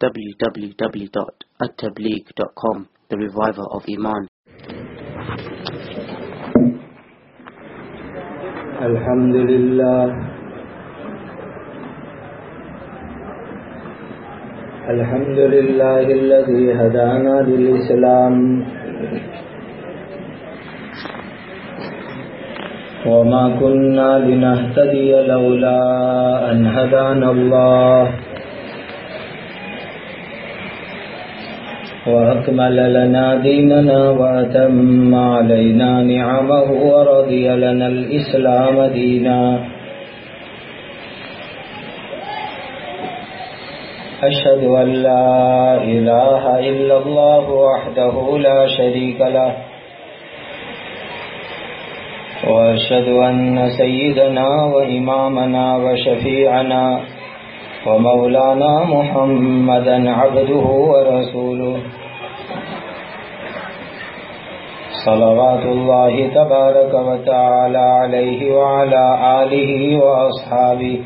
www.attableek.com The Reviver of Iman الحمد لله الحمد لله الذي هدانا للإسلام وما كنا لنهتدي لولا أن هدانا الله وأكمل لنا ديننا وأتم علينا نعمه ورضي لنا الإسلام دينا. أشهد أن لا إله إلا الله وحده لا شريك له. وأشهد أن سيدنا وإمامنا وشفيعنا ومولانا محمدا عبده ورسوله. صلوات الله تبارك وتعالى عليه وعلى آله وأصحابه.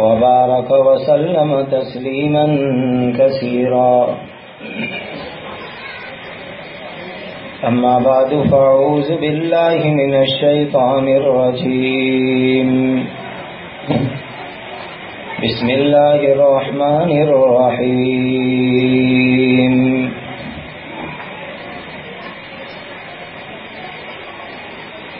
وبارك وسلم تسليما كثيرا. أما بعد فأعوذ بالله من الشيطان الرجيم. بسم الله الرحمن الرحيم.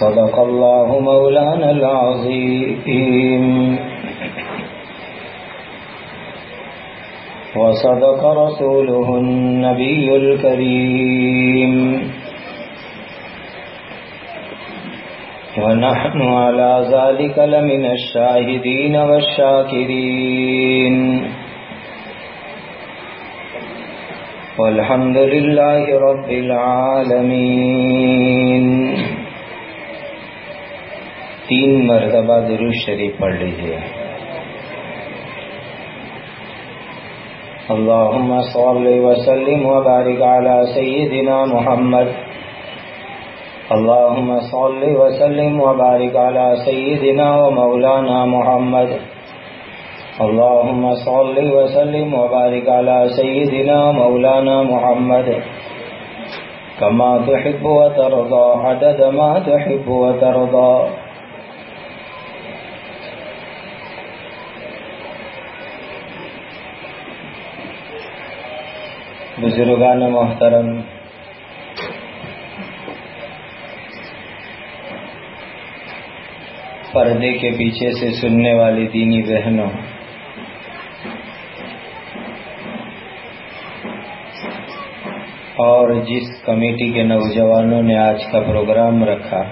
صدق الله مولانا العظيم. وصدق رسوله النبي الكريم. ونحن على ذلك لمن الشاهدين والشاكرين. والحمد لله رب العالمين. تین مرتبہ درود شریف پڑھ لیجیے اللهم صل وسلم وبارك على سيدنا محمد۔ اللهم صل وسلم وبارك على سيدنا ومولانا محمد۔ اللهم صل وسلم وبارك على سيدنا ومولانا محمد۔ كما تحب وترضى عدد ما تحب وترضى بزرگان محترم، پردے کے پیچھے سے سننے والی دینی بہنوں، اور جس کمیٹی کے نوجوانوں نے آج کا پروگرام رکھا،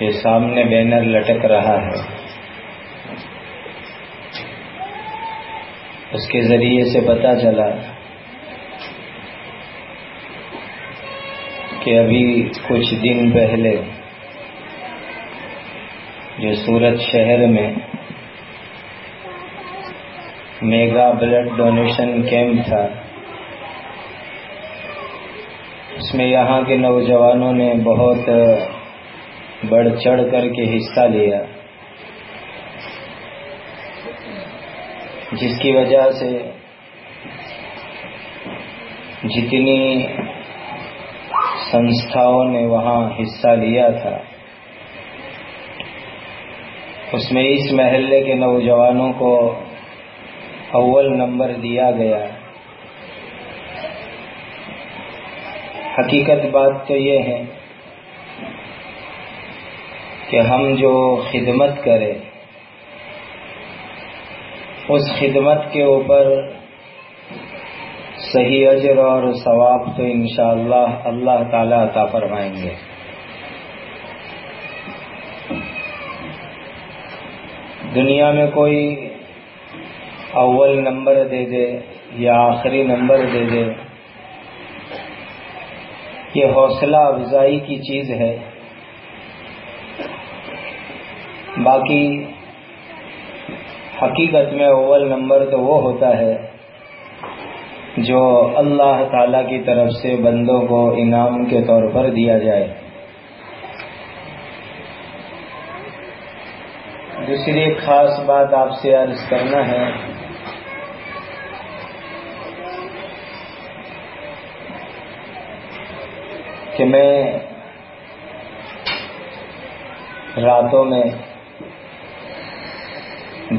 یہ سامنے بینر لٹک رہا ہے۔ اس کے ذریعے سے پتا چلا کہ ابھی کچھ دن پہلے جو سورت شہر میں میگا بلڈ ڈونیشن کیمپ تھا، اس میں یہاں کے نوجوانوں نے بہت بڑھ چڑھ کر کے حصہ لیا۔ جس کی وجہ سے جتنی سنستھاؤں نے وہاں حصہ لیا تھا، اس میں اس محلے کے نوجوانوں کو اول نمبر دیا گیا۔ حقیقت بات تو یہ ہے کہ ہم جو خدمت کریں اس خدمت کے اوپر صحیح اجر اور ثواب تو انشاءاللہ اللہ تعالی عطا فرمائیں گے۔ دنیا میں کوئی اول نمبر دے دے یا آخری نمبر دے دے، یہ حوصلہ افزائی کی چیز ہے۔ باقی حقیقت میں اول نمبر تو وہ ہوتا ہے جو اللہ تعالی کی طرف سے بندوں کو انعام کے طور پر دیا جائے۔ دوسری ایک خاص بات آپ سے عرض کرنا ہے۔ کہ میں راتوں میں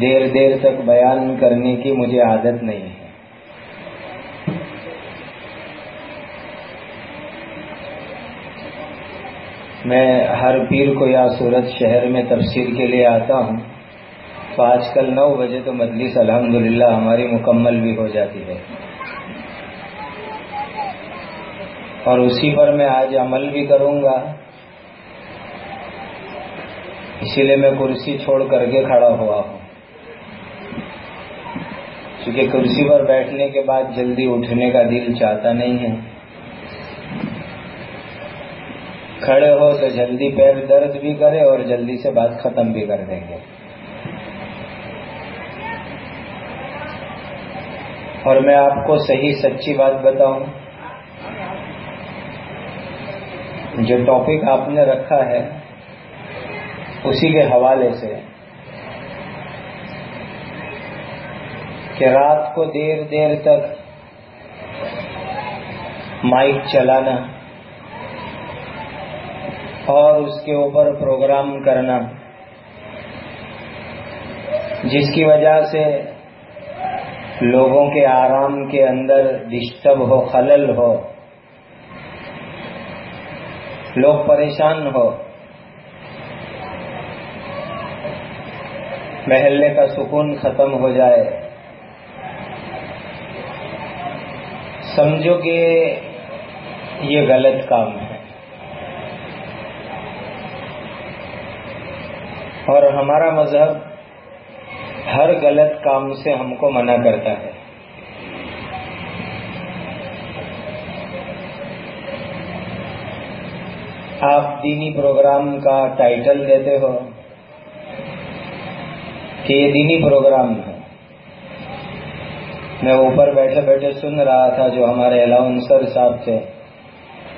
دیر دیر تک بیان کرنے کی مجھے عادت نہیں ہے۔ میں ہر پیر کو یا سورت شہر میں تفسیر کے لیے آتا ہوں، تو آج کل نو بجے تو مجلس الحمدللہ ہماری مکمل بھی ہو جاتی ہے۔ اور اسی پر میں آج عمل بھی کروں گا۔ اسی لیے میں کرسی چھوڑ کر کے کھڑا ہوا ہوں۔ کیونکہ کرسی پر بیٹھنے کے بعد جلدی اٹھنے کا دل چاہتا نہیں ہے۔ کھڑے ہو تو جلدی پیر درد بھی کرے اور جلدی سے بات ختم بھی کر دیں گے۔ اور میں آپ کو صحیح سچی بات بتاؤں۔ جو ٹاپک آپ نے رکھا ہے، اسی کے حوالے سے کہ رات کو دیر دیر تک مائک چلانا اور اس کے اوپر پروگرام کرنا، جس کی وجہ سے لوگوں کے آرام کے اندر ڈسٹرب ہو، خلل ہو، لوگ پریشان ہو، محلے کا سکون ختم ہو جائے۔ سمجھو کہ یہ غلط کام ہے۔ اور ہمارا مذہب ہر غلط کام سے ہم کو منع کرتا ہے۔ آپ دینی پروگرام کا ٹائٹل دیتے ہو۔ کہ یہ دینی پروگرام۔ ہے میں اوپر بیٹھے بیٹھے سن رہا تھا جو ہمارے الاؤنسر صاحب تھے۔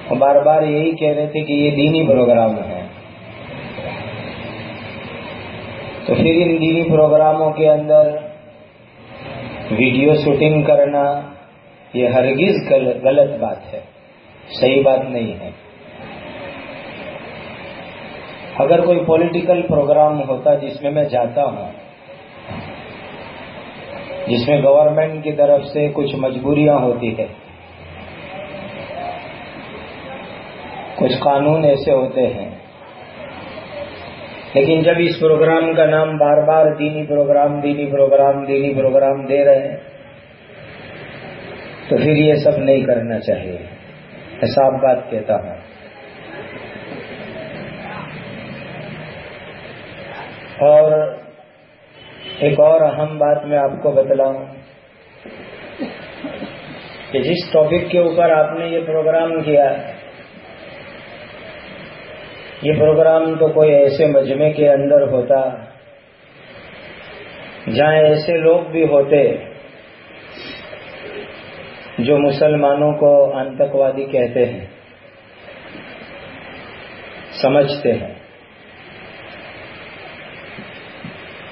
وہ بار بار یہی کہہ رہے تھے کہ یہ دینی پروگرام ہے۔ تو پھر ان دینی پروگراموں کے اندر ویڈیو شوٹنگ کرنا یہ ہرگز غلط بات ہے۔ صحیح بات نہیں ہے۔ اگر کوئی پولیٹیکل پروگرام ہوتا جس میں میں جاتا ہوں جس میں گورنمنٹ کی طرف سے کچھ مجبوریاں ہوتی ہے کچھ قانون ایسے ہوتے ہیں۔ لیکن جب اس پروگرام کا نام بار بار دینی پروگرام دینی پروگرام دینی پروگرام دے رہے ہیں، تو پھر یہ سب نہیں کرنا چاہیے۔ صاف بات کہتا ہوں۔ اور ایک اور اہم بات میں آپ کو بتلاؤں کہ جس ٹاپک کے اوپر آپ نے یہ پروگرام کیا، یہ پروگرام تو کوئی ایسے مجمع کے اندر ہوتا، جہاں ایسے لوگ بھی ہوتے جو مسلمانوں کو آتکوادی کہتے ہیں، سمجھتے ہیں۔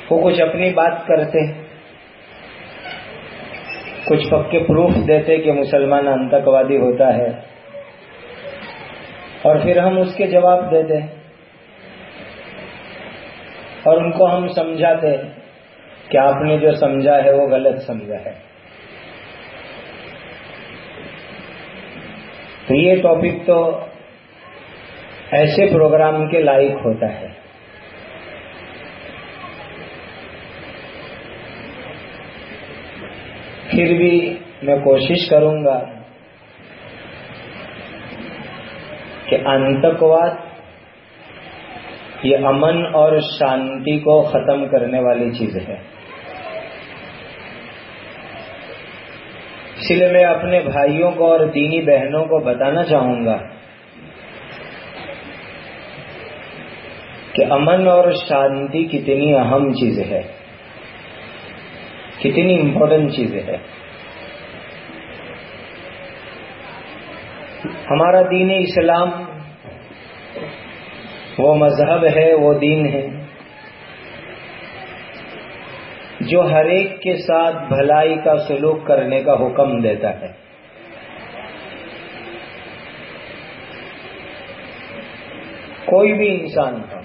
وہ کچھ اپنی بات کرتے، کچھ پکے پروف دیتے کہ مسلمان انتکوادی ہوتا ہے۔ اور پھر ہم اس کے جواب دیتے۔ اور ان کو ہم سمجھاتے کہ آپ نے جو سمجھا ہے وہ غلط سمجھا ہے۔ تو یہ ٹاپک تو ایسے پروگرام کے لائق ہوتا ہے۔ پھر بھی میں کوشش کروں گا کہ انتکواد یہ امن اور شانتی کو ختم کرنے والی چیز ہے۔ اس لیے میں اپنے بھائیوں کو اور دینی بہنوں کو بتانا چاہوں گا کہ امن اور شانتی کتنی اہم چیز ہے۔ کتنی امپورٹنٹ چیز ہے ہمارا دین اسلام وہ مذہب ہے، وہ دین ہے۔ جو ہر ایک کے ساتھ بھلائی کا سلوک کرنے کا حکم دیتا ہے۔ کوئی بھی انسان ہو،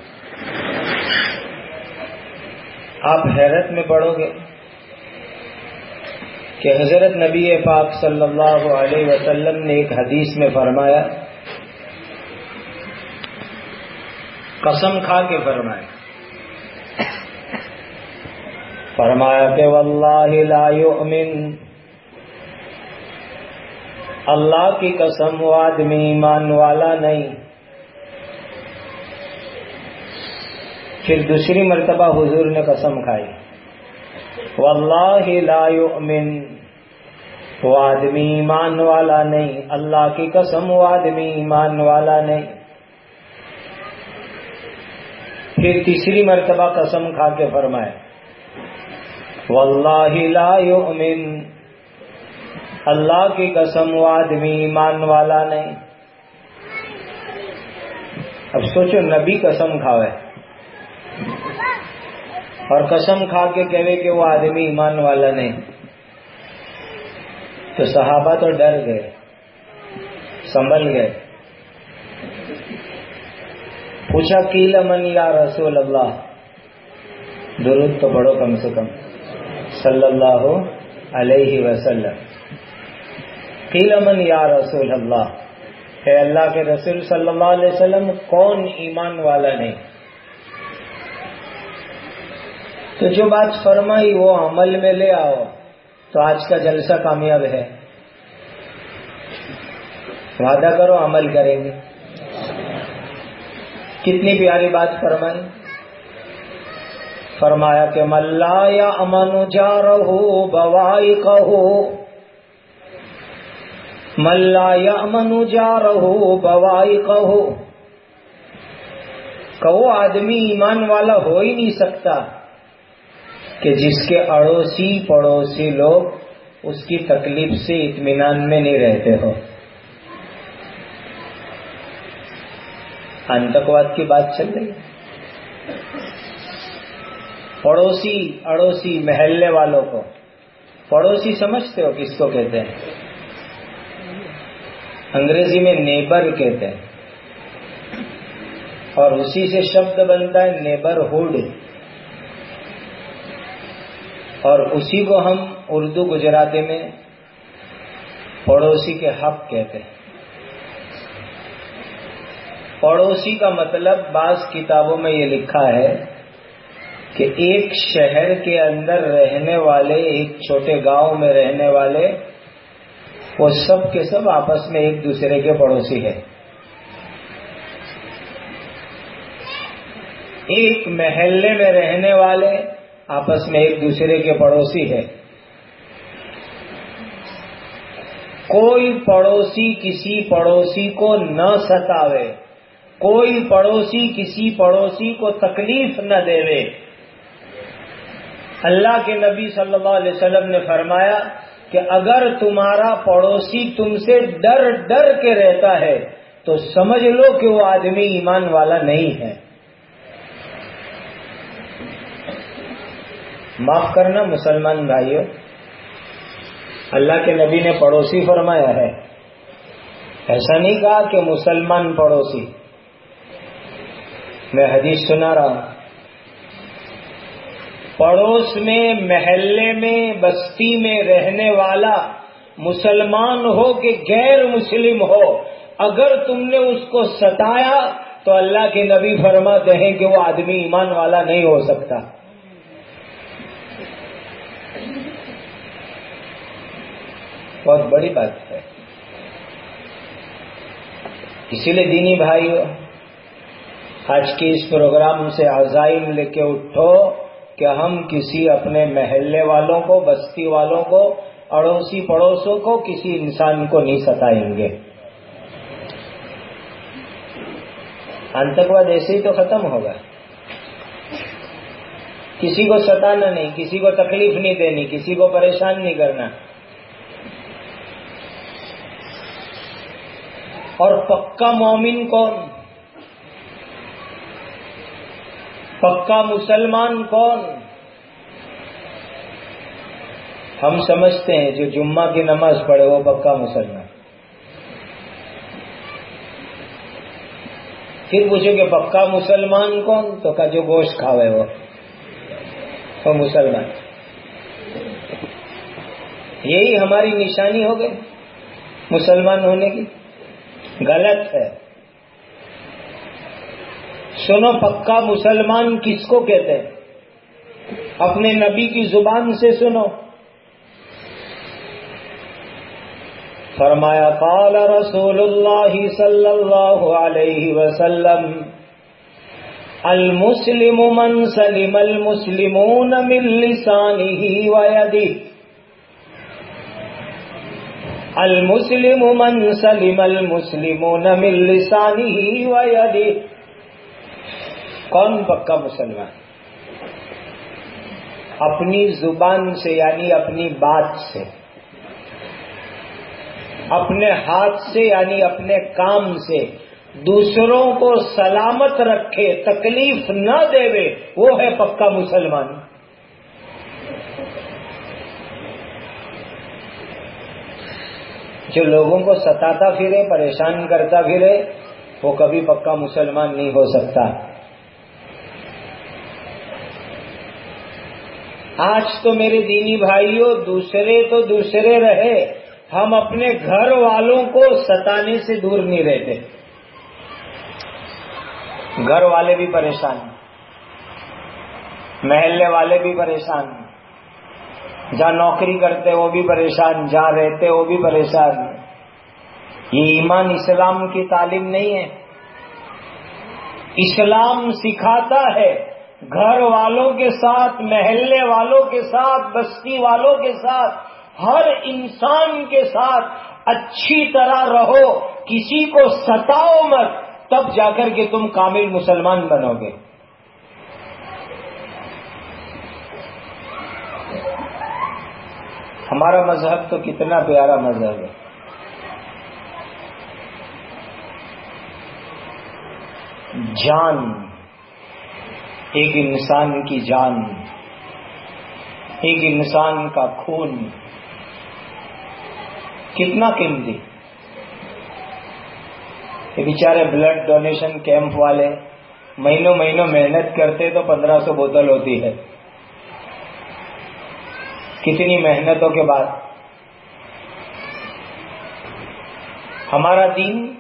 آپ حیرت میں پڑھو گے۔ کہ حضرت نبی پاک صلی اللہ علیہ وسلم نے ایک حدیث میں فرمایا، قسم کھا کے فرمایا۔ فرمایا کہ واللہ لا یؤمن۔ اللہ کی قسم وہ آدمی ایمان والا نہیں۔ پھر دوسری مرتبہ حضور نے قسم کھائی۔ واللہ لا یؤمن۔ وہ آدمی ایمان والا نہیں، اللہ کی قسم وہ آدمی ایمان والا نہیں۔ پھر تیسری مرتبہ قسم کھا کے فرمائے، واللہ لا یؤمن۔ اللہ کی قسم وہ آدمی ایمان والا نہیں۔ اب سوچو، نبی قسم کھاوے۔ اور قسم کھا کے کہے کہ وہ آدمی ایمان والا نہیں۔ تو صحابہ تو ڈر گئے، سنبھل گئے۔ پوچھا کیل من یا رسول اللہ؟ درود تو پڑھو کم سے کم۔ صلی اللہ علیہ وسلم۔ کیل من یا رسول اللہ؟ اے اللہ کے رسول صلی اللہ علیہ وسلم، کون ایمان والا نہیں؟ تو جو بات فرمائی، وہ عمل میں لے آؤ۔ تو آج کا جلسہ کامیاب ہے۔ وعدہ کرو، عمل کریں گے۔ کتنی پیاری بات فرمائی۔ فرمایا کہ ملا یا امن جا رہو بوائی کہو ملا یا امن جا رہو بوائی کہو کہو آدمی ایمان والا ہو ہی نہیں سکتا۔ کہ جس کے اڑوسی پڑوسی لوگ اس کی تکلیف سے اطمینان میں نہیں رہتے ہو۔ آتکواد کی بات چل رہی پڑوسی، اڑوسی محلے والوں کو۔ پڑوسی سمجھتے ہو کس کو کہتے ہیں؟ انگریزی میں نیبر کہتے ہیں۔ اور اسی سے شبد بنتا ہے نیبر ہوڈ اور اسی کو ہم اردو گجراتی میں پڑوسی کے حق کہتے ہیں۔ پڑوسی کا مطلب بعض کتابوں میں یہ لکھا ہے کہ ایک شہر کے اندر رہنے والے، ایک چھوٹے گاؤں میں رہنے والے، وہ سب کے سب آپس میں ایک دوسرے کے پڑوسی ہے ایک محلے میں رہنے والے آپس میں ایک دوسرے کے پڑوسی ہے۔ کوئی پڑوسی کسی پڑوسی کو نہ ستاوے، کوئی پڑوسی کسی پڑوسی کو تکلیف نہ دے اللہ کے نبی صلی اللہ علیہ وسلم نے فرمایا کہ اگر تمہارا پڑوسی تم سے ڈر ڈر کے رہتا ہے تو سمجھ لو کہ وہ آدمی ایمان والا نہیں ہے۔ معاف کرنا مسلمان بھائیوں اللہ کے نبی نے پڑوسی فرمایا ہے۔ ایسا نہیں کہا کہ مسلمان پڑوسی۔ میں حدیث سنا رہا ہوں۔ پڑوس میں، محلے میں، بستی میں رہنے والا مسلمان ہو کہ غیر مسلم ہو، اگر تم نے اس کو ستایا تو اللہ کے نبی فرماتے ہیں کہ وہ آدمی ایمان والا نہیں ہو سکتا۔ بہت بڑی بات ہے۔ اسی لیے دینی بھائی آج کی اس پروگرام سے عزائم لے کے اٹھو کہ ہم کسی اپنے محلے والوں کو، بستی والوں کو، اڑوسی پڑوسوں کو کسی انسان کو نہیں ستائیں گے۔ آتکواد ایسے ہی تو ختم ہوگا۔ کسی کو ستانا نہیں، کسی کو تکلیف نہیں دینی، کسی کو پریشان نہیں کرنا۔ اور پکا مومن کون؟ پکا مسلمان کون؟ ہم سمجھتے ہیں جو جمعہ کی نماز پڑھے وہ پکا مسلمان۔ پھر پوچھو کہ پکا مسلمان کون؟ تو کا جو گوشت کھاوے وہ۔ وہ مسلمان۔ یہی ہماری نشانی ہو گئی مسلمان ہونے کی۔ غلط ہے۔ سنو پکا مسلمان کس کو کہتے ہیں؟ اپنے نبی کی زبان سے سنو۔ فرمایا، قال رسول اللہ صلی اللہ علیہ وسلم، المسلم من سلم المسلمون من لسانه ويده المسلم من سلم المسلمون من لسانه ويده. کون پکا مسلمان؟ اپنی زبان سے یعنی اپنی بات سے. اپنے ہاتھ سے یعنی اپنے کام سے. دوسروں کو سلامت رکھے، تکلیف نہ دے وہ ہے پکا مسلمان. جو لوگوں کو ستاتا پھرے، پریشان کرتا پھرے، وہ کبھی پکا مسلمان نہیں ہو سکتا۔ آج تو میرے دینی بھائیوں دوسرے تو دوسرے رہے۔ ہم اپنے گھر والوں کو ستانے سے دور نہیں رہتے۔ گھر والے بھی پریشان محلے والے بھی پریشان جہاں نوکری کرتے وہ بھی پریشان، جہاں رہتے وہ بھی پریشان۔ یہ ایمان اسلام کی تعلیم نہیں ہے۔ اسلام سکھاتا ہے گھر والوں کے ساتھ، محلے والوں کے ساتھ، بستی والوں کے ساتھ، ہر انسان کے ساتھ اچھی طرح رہو، کسی کو ستاؤ مت، تب جا کر کے تم کامل مسلمان بنو گے۔ ہمارا مذہب تو کتنا پیارا مذہب ہے۔ جان، ایک انسان کی جان، ایک انسان کا خون۔ کتنا قیمتی۔ یہ بیچارے بلڈ ڈونیشن کیمپ والے مہینوں مہینوں محنت کرتے تو پندرہ سو بوتل ہوتی ہے۔ کتنی محنتوں کے بعد ہمارا دین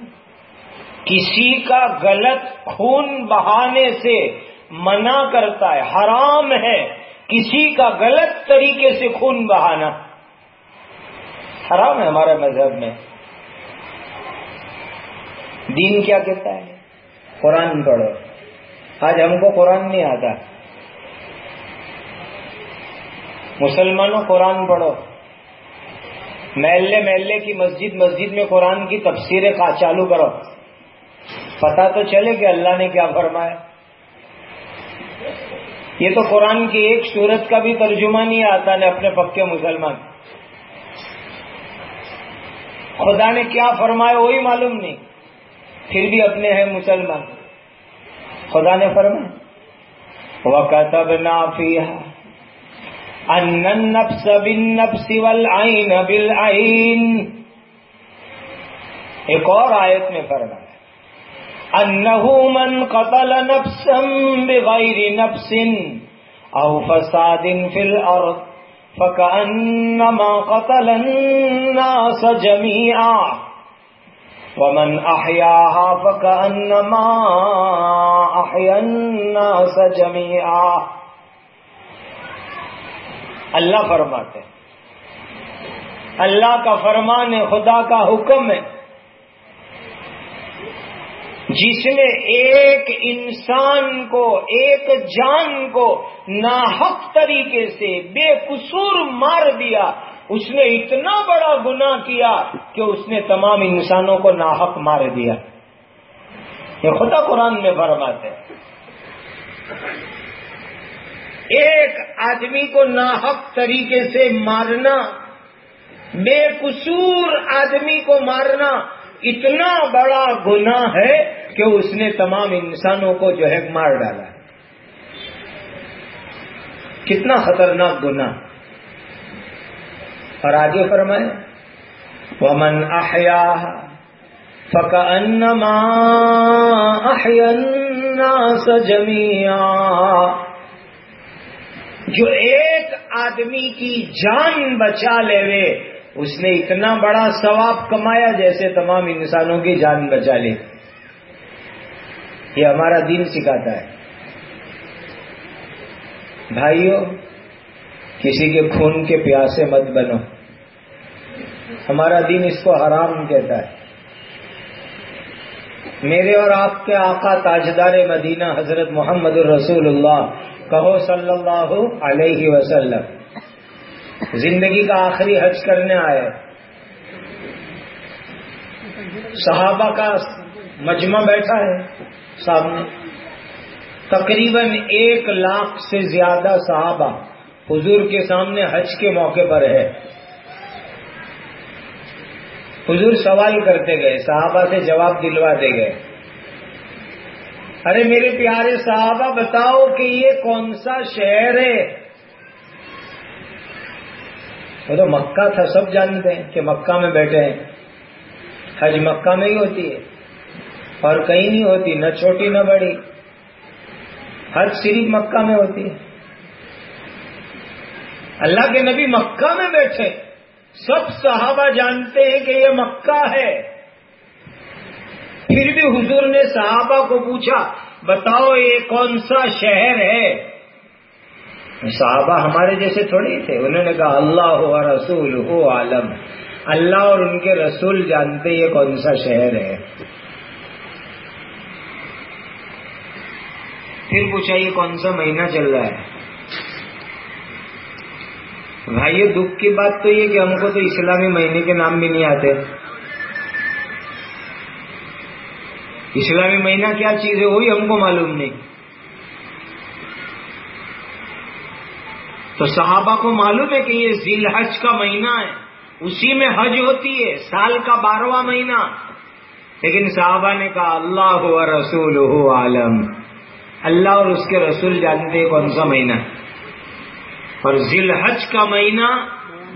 کسی کا غلط خون بہانے سے منع کرتا ہے، حرام ہے کسی کا غلط طریقے سے خون بہانا۔ حرام ہے ہمارے مذہب میں۔ دین کیا کہتا ہے؟ قرآن پڑھو۔ آج ہم کو قرآن نہیں آتا۔ مسلمانوں قرآن پڑھو۔ محلے محلے کی مسجد مسجد میں قرآن کی تفسیریں چالو کرو۔ پتا تو چلے کہ اللہ نے کیا فرمایا۔ یہ تو قرآن کی ایک صورت کا بھی ترجمہ نہیں آتا نے اپنے پکے مسلمان۔ خدا نے کیا فرمایا وہی معلوم نہیں۔ پھر بھی اپنے ہیں مسلمان۔ خدا نے فرمایا۔ وقت نافی النفس بالنفس والعین بالعین ایک اور آیت میں فرمایا انہو من قتل نفسا بغیر نفس أو فساد فی الأرض فكأنما قتل الناس جميعا ومن أحياها فكأنما أحيا الناس جميعا. اللہ فرماتے اللہ کا فرمان ہے، خدا کا حکم ہے۔ جس نے ایک انسان کو، ایک جان کو ناحق طریقے سے بے قصور مار دیا، اس نے اتنا بڑا گناہ کیا کہ اس نے تمام انسانوں کو ناحق مار دیا۔ یہ خدا قرآن میں فرماتے ہیں۔ ایک آدمی کو ناحق طریقے سے مارنا، بے قصور آدمی کو مارنا اتنا بڑا گناہ ہے کہ اس نے تمام انسانوں کو جو ہے مار ڈالا کتنا خطرناک گناہ۔ اور آگے فرمائے ومن احیا فک انما الناس جميعا۔ جو ایک آدمی کی جان بچا لے وے، اس نے اتنا بڑا ثواب کمایا جیسے تمام انسانوں کی جان بچا لی یہ ہمارا دین سکھاتا ہے۔ بھائیوں کسی کے خون کے پیاسے مت بنو۔ ہمارا دین اس کو حرام کہتا ہے۔ میرے اور آپ کے آقا تاجدار مدینہ حضرت محمد الرسول اللہ کہو صلی اللہ علیہ وسلم، زندگی کا آخری حج کرنے آئے۔ صحابہ کا مجمع بیٹھا ہے سامنے تقریباً ایک لاکھ سے زیادہ صحابہ حضور کے سامنے حج کے موقع پر ہے۔ حضور سوال کرتے گئے، صحابہ سے جواب دلواتے گئے۔ ارے میرے پیارے صحابہ، بتاؤ کہ یہ کون سا شہر ہے؟ وہ تو مکہ تھا، سب جانتے ہیں کہ مکہ میں بیٹھے ہیں۔ حج مکہ میں ہی ہوتی ہے۔ اور کہیں نہیں ہوتی، نہ چھوٹی نہ بڑی۔ حج صرف مکہ میں ہوتی ہے۔ اللہ کے نبی مکہ میں بیٹھے۔ سب صحابہ جانتے ہیں کہ یہ مکہ ہے۔ پھر بھی حضور نے صحابہ کو پوچھا، بتاؤ یہ کون سا شہر ہے؟ صحابہ ہمارے جیسے تھوڑے تھے، انہوں نے کہا، اللہ ہو رسول، ہو عالم۔ اللہ اور ان کے رسول جانتے یہ کون سا شہر ہے۔ پھر پوچھا، یہ کون سا مہینہ چل رہا ہے؟ بھائی دکھ کی بات تو یہ کہ ہم کو تو اسلامی مہینے کے نام بھی نہیں آتے۔ اسلامی مہینہ کیا چیز ہے وہی ہم کو معلوم نہیں۔ تو صحابہ کو معلوم ہے کہ یہ ذیل حج کا مہینہ ہے۔ اسی میں حج ہوتی ہے، سال کا بارہواں مہینہ۔ لیکن صحابہ نے کہا، اللہ ہو رسول ہو عالم۔ اللہ اور اس کے رسول جانتے کون سا مہینہ اور ذیل حج کا مہینہ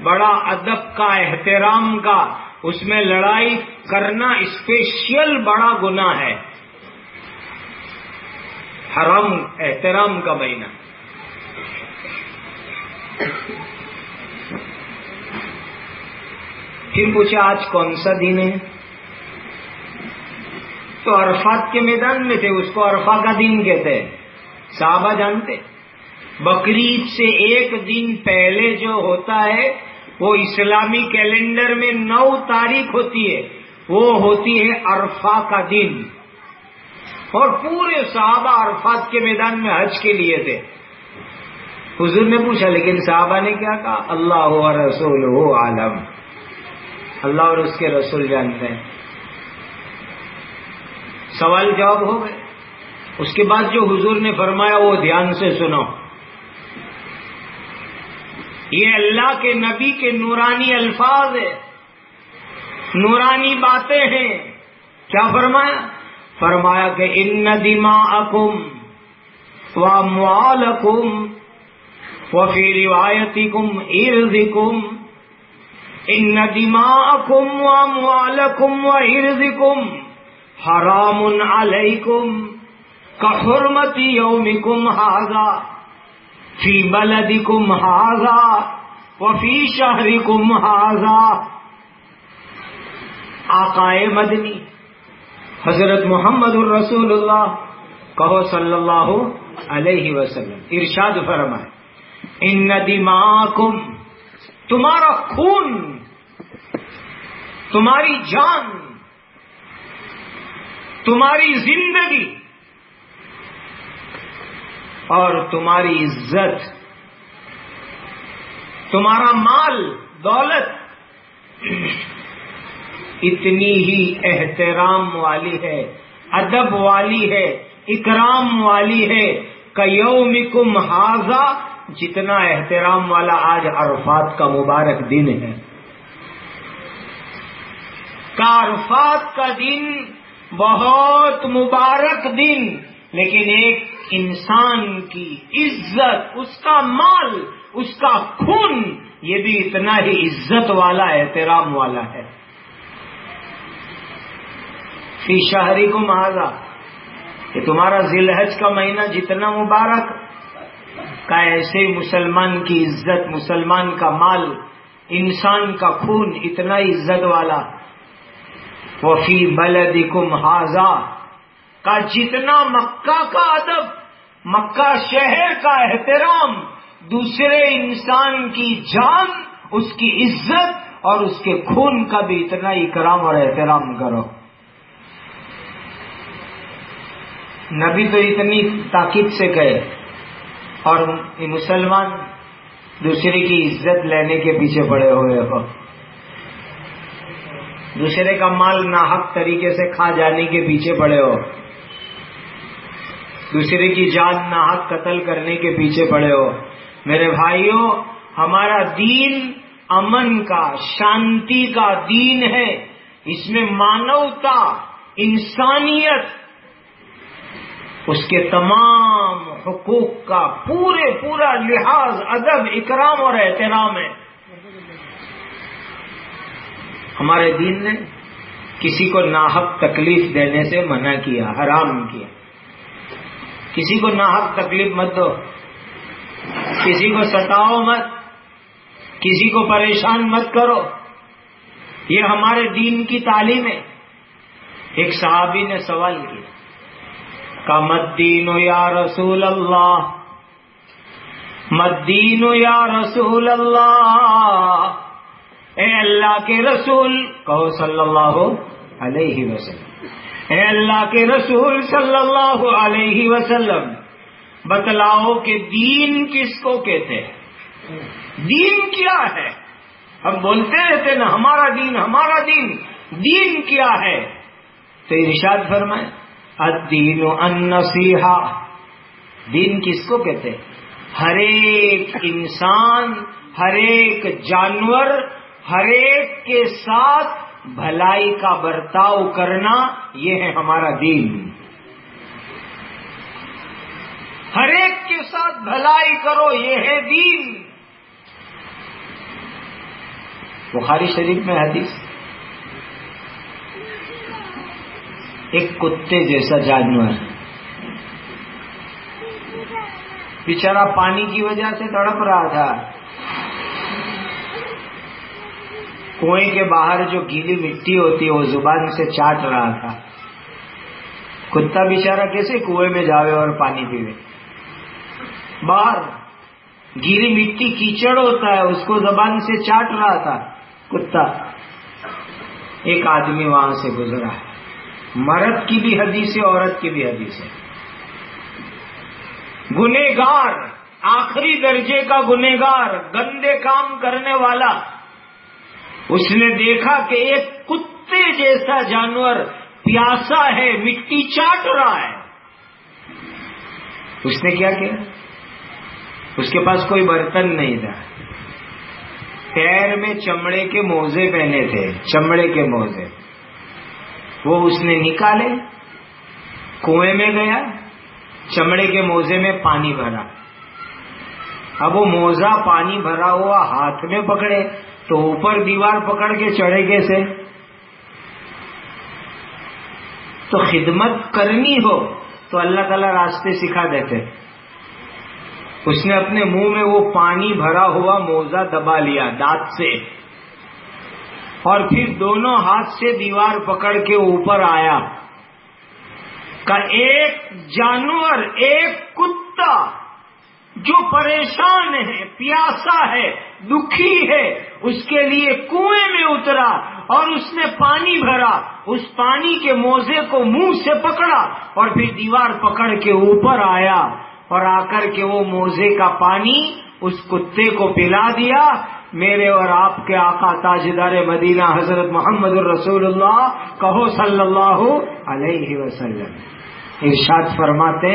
بڑا ادب کا، احترام کا۔ اس میں لڑائی کرنا اسپیشل بڑا گنا ہے۔ حرم، احترام کا مہینہ۔ پھر پوچھا، آج کون سا دن ہے؟ تو عرفات کے میدان میں تھے، اس کو عرفا کا دن کہتے ہیں۔ صحابہ جانتے؟ بقرعید سے ایک دن پہلے جو ہوتا ہے وہ اسلامی کیلنڈر میں نو تاریخ ہوتی ہے، وہ ہوتی ہے عرفا کا دن۔ اور پورے صحابہ عرفات کے میدان میں حج کے لیے تھے۔ حضور نے پوچھا، لیکن صحابہ نے کیا کہا؟ اللہ ہو رسول ہو عالم۔ اللہ اور اس کے رسول جانتے ہیں۔ سوال جواب ہو گئے۔ اس کے بعد جو حضور نے فرمایا، وہ دھیان سے سنو۔ یہ اللہ کے نبی کے نورانی الفاظ ہے نورانی باتیں ہیں۔ کیا فرمایا؟ فرمایا کہ ان دما اکم و مال کم و فی روایتی کم ارد کم ان دما اکم و مال کم و ارد کم حرام علیکم۔ کا حرمتی یوم کم فی بلدکم ہاضا وفی شہرکم ہاضا آقائے مدنی، حضرت محمد الرسول اللہ کہو صلی اللہ علیہ وسلم، ارشاد فرمائے، ان دماغم تمہارا خون، تمہاری جان، تمہاری زندگی اور تمہاری عزت، تمہارا مال، دولت اتنی ہی احترام والی ہے، ادب والی ہے، اکرام والی ہے کیومکم حاضا جتنا احترام والا آج عرفات کا مبارک دن ہے۔ کا عرفات کا دن بہت مبارک دن۔ لیکن ایک انسان کی عزت، اس کا مال، اس کا خون، یہ بھی اتنا ہی عزت والا، احترام والا ہے۔ فی شہری کو مہاگا کہ تمہارا ذلحج کا مہینہ جتنا مبارک، کا ایسے مسلمان کی عزت، مسلمان کا مال، انسان کا خون، اتنا ہی عزت والا۔ وفی بلد کم کا جتنا مکہ کا ادب، مکہ شہر کا احترام، دوسرے انسان کی جان، اس کی عزت اور اس کے خون کا بھی اتنا ہی کرام اور احترام کرو۔ نبی تو اتنی تاکید سے گئے اور مسلمان دوسرے کی عزت لینے کے پیچھے پڑے ہوئے ہو۔ دوسرے کا مال ناحق طریقے سے کھا جانے کے پیچھے پڑے ہو۔ دوسرے کی جان ناحق قتل کرنے کے پیچھے پڑے ہو۔ میرے بھائیوں، ہمارا دین امن کا، شانتی کا دین ہے۔ اس میں مانوتا، انسانیت، اس کے تمام حقوق کا پورے پورا لحاظ، ادب، اکرام اور احترام ہے۔ ہمارے دین نے کسی کو ناحق تکلیف دینے سے منع کیا، حرام کیا۔ کسی کو ناحق تکلیف مت دو، کسی کو ستاؤ مت، کسی کو پریشان مت کرو۔ یہ ہمارے دین کی تعلیم ہے۔ ایک صحابی نے سوال کیا کا مدین یا رسول اللہ؟ مدین یا رسول اللہ؟ اے اللہ کے رسول، کہو صلی اللہ علیہ وسلم۔ اے اللہ کے رسول صلی اللہ علیہ وسلم، بتلاؤ کہ دین کس کو کہتے ہیں؟ دین کیا ہے؟ ہم بولتے رہتے نا، ہمارا دین ہمارا دین دین کیا ہے؟ تو ارشاد فرمائے، الدین النصیحہ۔ دین کس کو کہتے ہیں؟ ہر ایک انسان، ہر ایک جانور، ہر ایک کے ساتھ بھلائی کا برتاؤ کرنا یہ ہے ہمارا دین۔ ہر ایک کے ساتھ بھلائی کرو، یہ ہے دین۔ بخاری شریف میں حدیث۔ ایک کتے جیسا جانور۔ بچارا پانی کی وجہ سے تڑپ رہا تھا۔ کنویں کے باہر جو گیلی مٹی ہوتی ہے، وہ زبان سے چاٹ رہا تھا۔ کتا بےچارا کیسے کنویں میں جاوے اور پانی پیوے؟ باہر گیلی مٹی کیچڑ ہوتا ہے، اس کو زبان سے چاٹ رہا تھا۔ کتا ایک آدمی وہاں سے گزرا۔ ہے مرد کی بھی حدیث ہے، عورت کی بھی حدیث ہے۔ گنےگار آخری درجے کا گنےگار گندے کام کرنے والا۔ اس نے دیکھا کہ ایک کتے جیسا جانور پیاسا ہے، مٹی چاٹ رہا ہے۔ اس نے کیا کیا؟ اس کے پاس کوئی برتن نہیں تھا۔ پیر میں چمڑے کے موزے پہنے تھے، چمڑے کے موزے۔ وہ اس نے نکالے، کنویں میں گیا، چمڑے کے موزے میں پانی بھرا۔ اب وہ موزہ پانی بھرا ہوا ہاتھ میں پکڑے۔ تو اوپر دیوار پکڑ کے چڑھے کیسے؟ تو خدمت کرنی ہو تو اللہ تعالی راستے سکھا دیتے۔ اس نے اپنے منہ میں وہ پانی بھرا ہوا موزہ دبا لیا دانت سے۔ اور پھر دونوں ہاتھ سے دیوار پکڑ کے اوپر آیا۔ کا ایک جانور، ایک کتا۔ جو پریشان ہے، پیاسا ہے، دکھی ہے، اس کے لیے کنویں میں اترا اور اس نے پانی بھرا، اس پانی کے موزے کو منہ سے پکڑا اور پھر دیوار پکڑ کے اوپر آیا اور آ کر کے وہ موزے کا پانی اس کتے کو پلا دیا۔ میرے اور آپ کے آقا تاجدار مدینہ حضرت محمد الرسول اللہ، کہو صلی اللہ علیہ وسلم۔ ارشاد فرماتے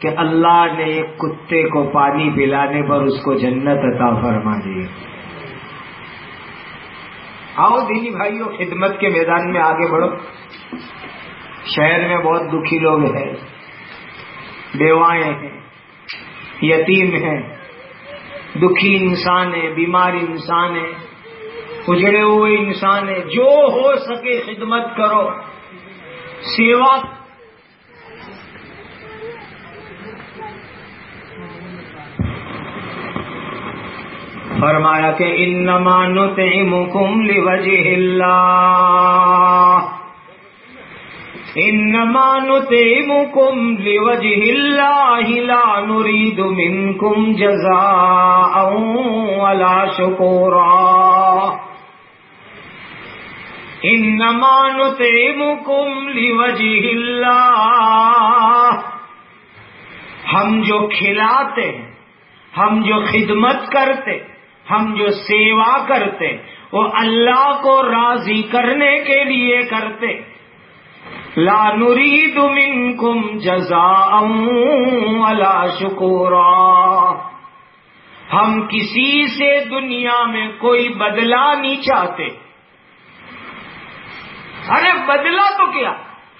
کہ اللہ نے ایک کتے کو پانی پلانے پر اس کو جنت عطا فرما دی۔ آؤ دینی بھائیوں خدمت کے میدان میں آگے بڑھو۔ شہر میں بہت دکھی لوگ ہیں بیوائیں ہیں، یتیم ہیں۔ دکھی انسان ہے بیمار انسان ہے اجڑے ہوئے انسان ہے جو ہو سکے خدمت کرو۔ سیوا فرمایا کہ ان نطعمکم لوجه اللہ۔ انما نطعمکم لوجه اللہ لا نريد منکم جزاء ولا شکورا۔ انما نطعمکم لوجه اللہ۔ ہم جو کھلاتے ہیں ہم جو خدمت کرتے ہم جو سیوا کرتے، وہ اللہ کو راضی کرنے کے لیے کرتے۔ لا نريد منكم جزاء ولا شکورا۔ ہم کسی سے دنیا میں کوئی بدلہ نہیں چاہتے۔ ارے بدلہ تو کیا؟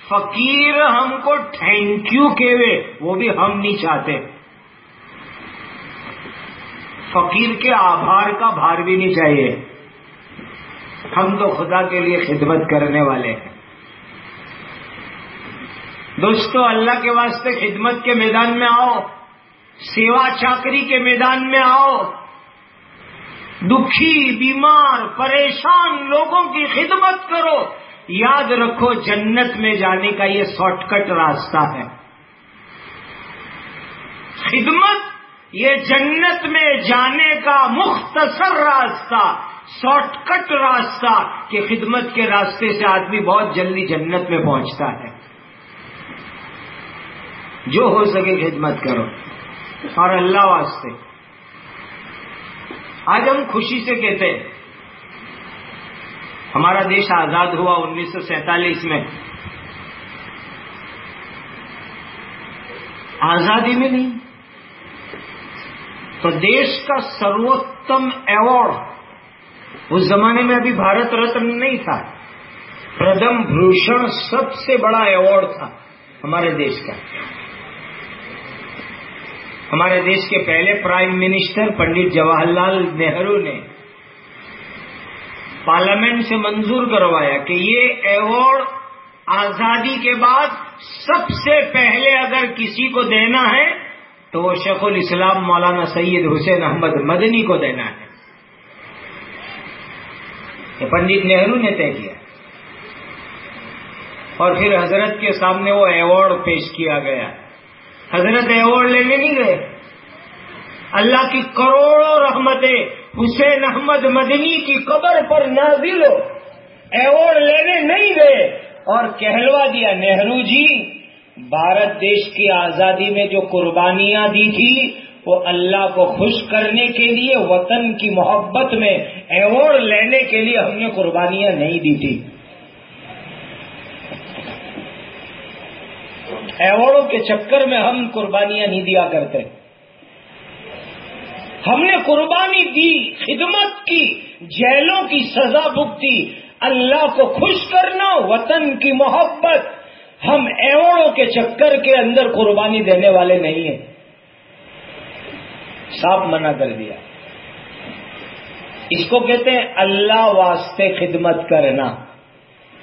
فقیر ہم کو تھینک یو کہ وہ بھی ہم نہیں چاہتے۔ فقیر کے آبھار کا بھار بھی نہیں چاہیے۔ ہم تو خدا کے لیے خدمت کرنے والے ہیں۔ دوستو، اللہ کے واسطے خدمت کے میدان میں آؤ۔ سیوا چاکری کے میدان میں آؤ۔ دکھی، بیمار، پریشان لوگوں کی خدمت کرو۔ یاد رکھو، جنت میں جانے کا یہ شارٹ کٹ راستہ ہے۔ خدمت یہ جنت میں جانے کا مختصر راستہ، شارٹ کٹ راستہ کہ خدمت کے راستے سے آدمی بہت جلدی جنت میں پہنچتا ہے۔ جو ہو سکے خدمت کرو۔ اور اللہ واسطے۔ آج ہم خوشی سے کہتے ہیں، ہمارا دیش آزاد ہوا انیس سو سینتالیس میں۔ آزادی میں نہیں۔ تو دیش کا سروتم ایوارڈ اس زمانے میں ابھی بھارت رتن نہیں تھا۔ پردم بھوشن سب سے بڑا ایوارڈ تھا ہمارے دیش کا۔ ہمارے دیش کے پہلے پرائم منسٹر پنڈت جواہر لال نہرو نے پارلیمنٹ سے منظور کروایا کہ یہ ایوارڈ آزادی کے بعد سب سے پہلے اگر کسی کو دینا ہے تو وہ شیخ الاسلام مولانا سید حسین احمد مدنی کو دینا ہے۔ یہ پنڈت نہرو نے طے کیا۔ اور پھر حضرت کے سامنے وہ ایوارڈ پیش کیا گیا۔ حضرت ایوارڈ لینے نہیں گئے۔ اللہ کی کروڑوں رحمتیں حسین احمد مدنی کی قبر پر نازل ہو۔ ایوارڈ لینے نہیں گئے۔ اور کہلوا دیا نہرو جی۔ بھارت دیش کی آزادی میں جو قربانیاں دی تھی، وہ اللہ کو خوش کرنے کے لیے، وطن کی محبت میں ایوارڈ لینے کے لیے ہم نے قربانیاں نہیں دی تھی۔ ایوارڈوں کے چکر میں ہم قربانیاں نہیں دیا کرتے۔ ہم نے قربانی دی، خدمت کی، جیلوں کی سزا بھگتی۔ اللہ کو خوش کرنا، وطن کی محبت۔ ہم ایوڑوں کے چکر کے اندر قربانی دینے والے نہیں ہیں۔ صاف منع کر دیا۔ اس کو کہتے ہیں اللہ واسطے خدمت کرنا۔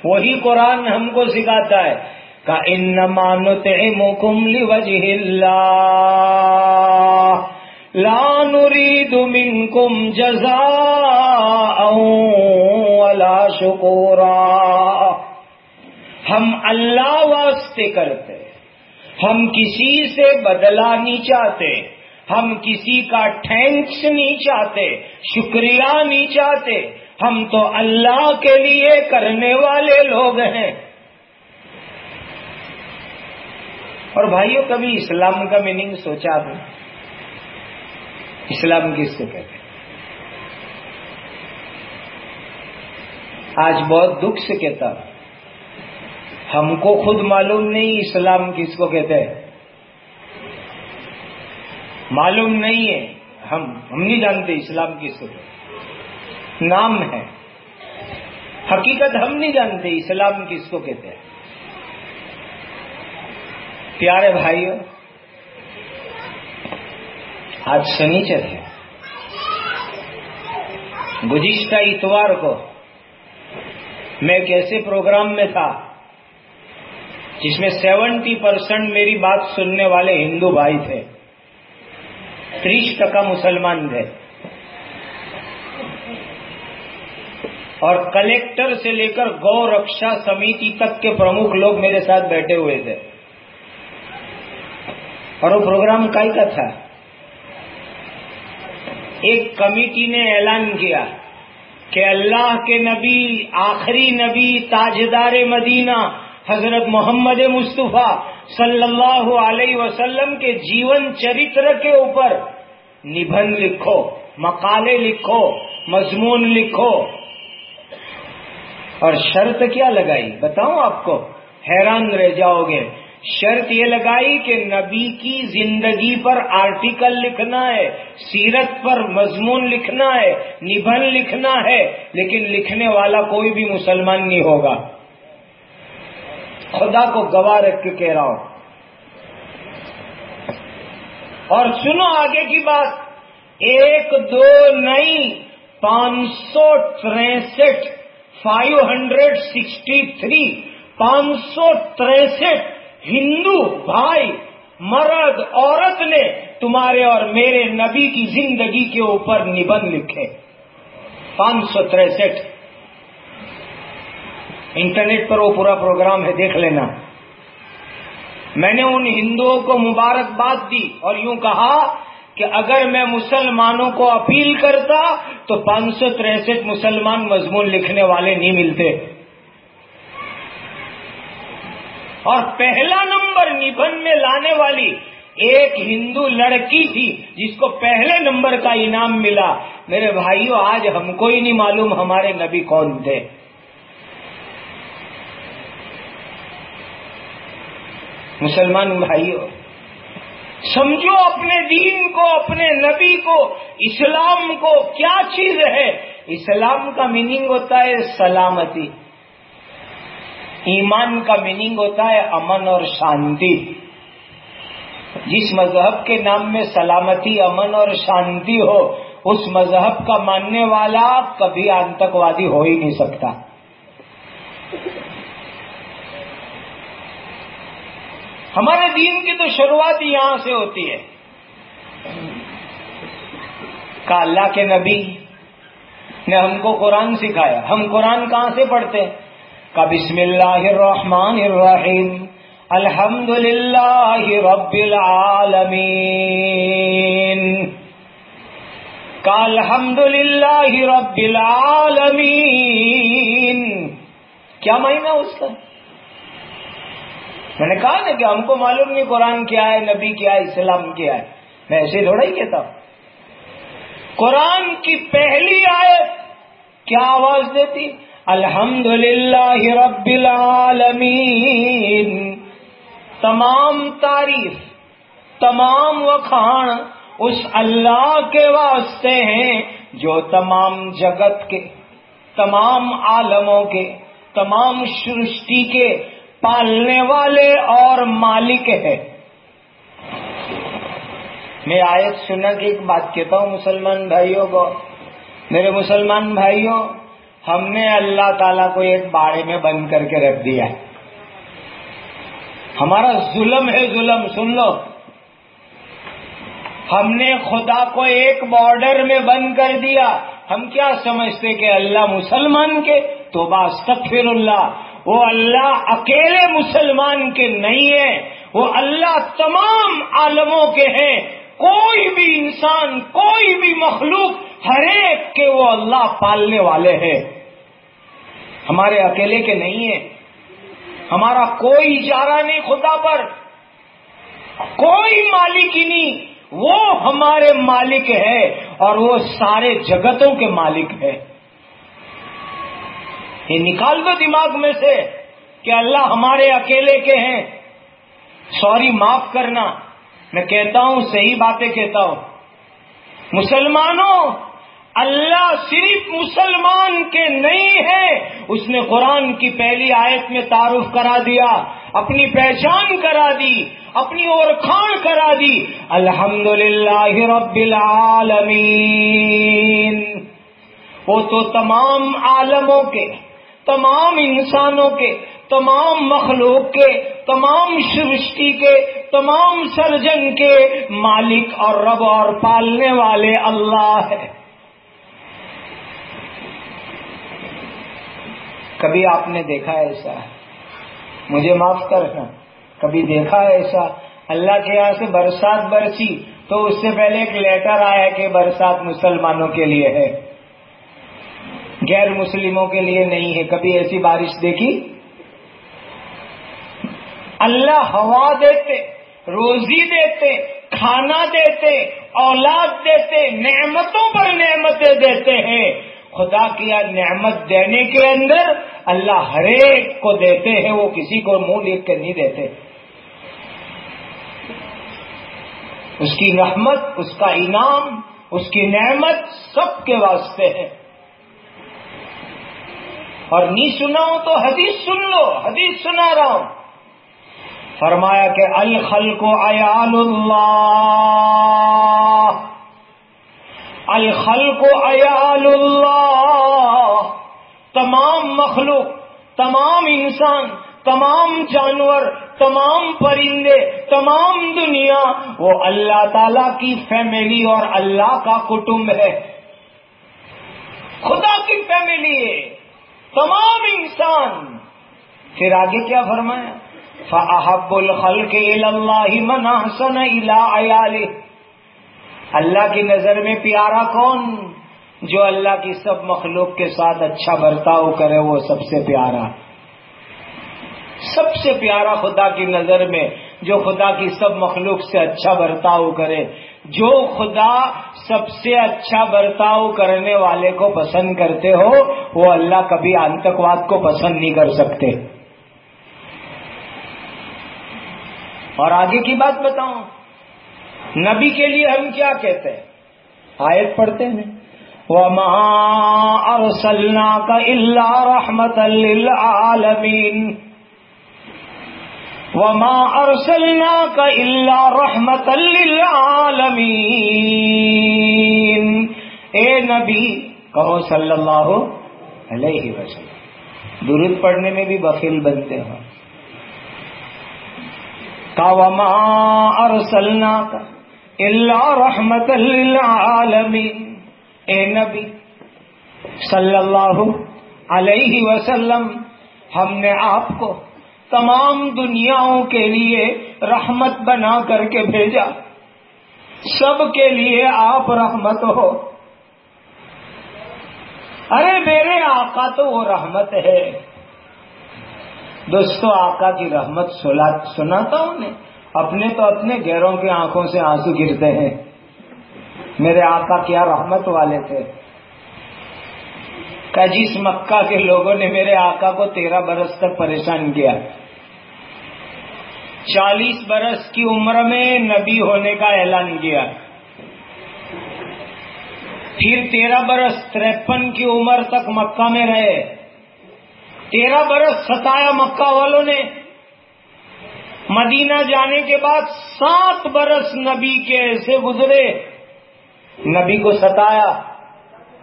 وہی قرآن ہم کو سکھاتا ہے۔ کا ان مانتے مکملی وجہ نريد منكم جزاء ولا شکورا۔ ہم اللہ واسطے کرتے، ہم کسی سے بدلا نہیں چاہتے، ہم کسی کا ٹھینکس نہیں چاہتے، شکریہ نہیں چاہتے، ہم تو اللہ کے لیے کرنے والے لوگ ہیں۔ اور بھائیوں کبھی اسلام کا میننگ سوچا آپ نے؟ اسلام کس کو کہتے ہیں؟ آج بہت دکھ سے کہتا ہوں۔ ہم کو خود معلوم نہیں اسلام کس کو کہتے ہیں۔ معلوم نہیں ہے۔ ہم ہم نہیں جانتے اسلام کس کو کہتے نام ہے۔ حقیقت ہم نہیں جانتے اسلام کس کو کہتے ہیں۔ پیارے بھائیوں آج سنیچر ہے۔ گزشتہ اتوار کو میں ایک ایسے پروگرام میں تھا؟ جس میں سیونٹی پرسینٹ میری بات سننے والے ہندو بھائی تھے۔ تیس ٹکا مسلمان تھے۔ اور کلیکٹر سے لے کر گو رکشا سمیتی تک کے پرمکھ لوگ میرے ساتھ بیٹھے ہوئے تھے۔ اور وہ پروگرام کائی کا تھا۔ ایک کمیٹی نے اعلان کیا کہ اللہ کے نبی، آخری نبی تاجدار مدینہ حضرت محمد مصطفیٰ صلی اللہ علیہ وسلم کے جیون چرتر کے اوپر نبھن لکھو، مقالے لکھو، مضمون لکھو۔ اور شرط کیا لگائی؟ بتاؤں آپ کو، حیران رہ جاؤ گے۔ شرط یہ لگائی کہ نبی کی زندگی پر آرٹیکل لکھنا ہے، سیرت پر مضمون لکھنا ہے، نبھن لکھنا ہے، لیکن لکھنے والا کوئی بھی مسلمان نہیں ہوگا۔ خدا کو گواہ رکھ کے کہہ رہا ہوں۔ اور سنو آگے کی بات۔ ایک، دو، نہیں، پانچ سو تریسٹھ فائیو ہنڈریڈ سکسٹی تھری، پانچ سو تریسٹھ ہندو بھائی، مرد، عورت نے تمہارے اور میرے نبی کی زندگی کے اوپر نبند لکھے۔ پانچ سو تریسٹھ انٹرنیٹ پر وہ پورا پروگرام ہے، دیکھ لینا۔ میں نے ان ہندوؤں کو مبارکباد دی اور یوں کہا کہ اگر میں مسلمانوں کو اپیل کرتا تو پانچ سو تریسٹھ مسلمان مضمون لکھنے والے نہیں ملتے۔ اور پہلا نمبر نبھن میں لانے والی ایک ہندو لڑکی تھی جس کو پہلے نمبر کا انعام ملا۔ میرے بھائیوں آج ہم کو ہی نہیں معلوم ہمارے نبی کون تھے۔ مسلمان بھائیوں سمجھو اپنے دین کو، اپنے نبی کو، اسلام کو کیا چیز ہے؟ اسلام کا میننگ ہوتا ہے سلامتی۔ ایمان کا میننگ ہوتا ہے امن اور شانتی۔ جس مذہب کے نام میں سلامتی، امن اور شانتی ہو، اس مذہب کا ماننے والا کبھی آتکوادی ہو ہی نہیں سکتا۔ ہمارے دین کی تو شروعات یہاں سے ہوتی ہے۔ کا اللہ کے نبی نے ہم کو قرآن سکھایا۔ ہم قرآن کہاں سے پڑھتے کا بسم اللہ الرحمن الرحیم۔ الحمد للہ رب العالمین۔ کا الحمد للہ رب العالمین۔ کیا معنی اس کا؟ میں نے کہا نا کہ ہم کو معلوم نہیں قرآن کیا ہے، نبی کیا ہے، اسلام کیا ہے۔ میں ایسے تھوڑا ہی کہتا ہوں۔ قرآن کی پہلی آیت کیا آواز دیتی؟ الحمد للہ رب العالمین۔ تمام تعریف، تمام وکھان اس اللہ کے واسطے ہیں جو تمام جگت کے، تمام عالموں کے، تمام سرشٹی کے پالنے والے اور مالک ہے میں آیت سنا کہ ایک بات کہتا ہوں، مسلمان بھائیوں کو۔ میرے مسلمان بھائیوں، ہم نے اللہ تعالیٰ کو ایک باڑے میں بند کر کے رکھ دیا ہمارا ظلم ہے، ظلم، سن لو۔ ہم نے خدا کو ایک بارڈر میں بند کر دیا۔ ہم کیا سمجھتے کہ اللہ مسلمان کے؟ تو استغفر اللہ۔ وہ اللہ اکیلے مسلمان کے نہیں ہیں، وہ اللہ تمام عالموں کے ہیں۔ کوئی بھی انسان، کوئی بھی مخلوق ہر ایک کے وہ اللہ پالنے والے ہیں۔ ہمارے اکیلے کے نہیں ہیں۔ ہمارا کوئی اجارہ نہیں خدا پر۔ کوئی مالک ہی نہیں۔ وہ ہمارے مالک ہے اور وہ سارے جگتوں کے مالک ہے یہ نکال دو دماغ میں سے کہ اللہ ہمارے اکیلے کے ہیں۔ سوری، معاف کرنا۔ میں کہتا ہوں، صحیح باتیں کہتا ہوں۔ مسلمانوں، اللہ صرف مسلمان کے نہیں ہے۔ اس نے قرآن کی پہلی آیت میں تعارف کرا دیا، اپنی پہچان کرا دی، اپنی اور کھان کرا دی۔ الحمد رب العالمین۔ وہ تو تمام عالموں کے تمام انسانوں کے، تمام مخلوق کے، تمام سرشٹی کے، تمام سرجن کے مالک اور رب اور پالنے والے اللہ ہے۔ کبھی آپ نے دیکھا ایسا؟ مجھے معاف کرنا۔ کبھی دیکھا ایسا؟ اللہ کے یہاں سے برسات برسی تو اس سے پہلے ایک لیٹر آیا کہ برسات مسلمانوں کے لیے ہے۔ غیر مسلموں کے لیے نہیں ہے، کبھی ایسی بارش دیکھی؟ اللہ ہوا دیتے، روزی دیتے، کھانا دیتے، اولاد دیتے، نعمتوں پر نعمتیں دیتے ہیں۔ خدا کیا نعمت دینے کے اندر اللہ ہر ایک کو دیتے ہیں، وہ کسی کو منہ لکھ کے نہیں دیتے۔ اس کی رحمت، اس کا انعام، اس کی نعمت سب کے واسطے ہے۔ اور نہیں سنا ہو تو حدیث سن لو، حدیث سنا رہا ہوں۔ فرمایا کہ الخل کو ایال اللہ۔ الخل کو ایال اللہ۔ تمام مخلوق، تمام انسان، تمام جانور، تمام پرندے، تمام دنیا، وہ اللہ تعالی کی فیملی اور اللہ کا کٹمب ہے۔ خدا کی فیملی ہے۔ تمام انسان۔ پھر آگے کیا فرمایا؟ فحب الخلق اللہ من احسن الى اللہ کی نظر میں پیارا کون؟ جو اللہ کی سب مخلوق کے ساتھ اچھا برتاؤ کرے، وہ سب سے پیارا۔ سب سے پیارا خدا کی نظر میں، جو خدا کی سب مخلوق سے اچھا برتاؤ کرے۔ جو خدا سب سے اچھا برتاؤ کرنے والے کو پسند کرتے ہو، وہ اللہ کبھی آتکواد کو پسند نہیں کر سکتے۔ اور آگے کی بات بتاؤں؟ نبی کے لیے ہم کیا کہتے ہیں؟ آیت پڑھتے ہیں۔ وما ارسلنا کا اللہ رحمت وما ارسلنا کا اللہ رحمت للعالمین اے نبی، کہو صلی اللہ علیہ وسلم، درود پڑھنے میں بھی بخیل بنتے ہو۔ کا وما ارسلنا کا اللہ رحمت للعالمین اے نبی، صلی اللہ علیہ وسلم، ہم نے آپ کو تمام دنیاؤں کے لیے رحمت بنا کر کے بھیجا۔ سب کے لیے آپ رحمت ہو۔ ارے میرے آقا تو وہ رحمت ہے۔ دوستو، آقا کی رحمت سناتا ہوں نے اپنے تو اپنے گیروں کی آنکھوں سے آنسو گرتے ہیں۔ میرے آقا کیا رحمت والے تھے۔ کہ جس مکہ کے لوگوں نے میرے آقا کو تیرہ برس تک پریشان کیا۔ چالیس برس کی عمر میں نبی ہونے کا اعلان کیا۔ پھر تیرہ برس تریپن کی عمر تک مکہ میں رہے۔ تیرہ برس ستایا مکہ والوں نے۔ مدینہ جانے کے بعد سات برس نبی کے ایسے گزرے۔ نبی کو ستایا،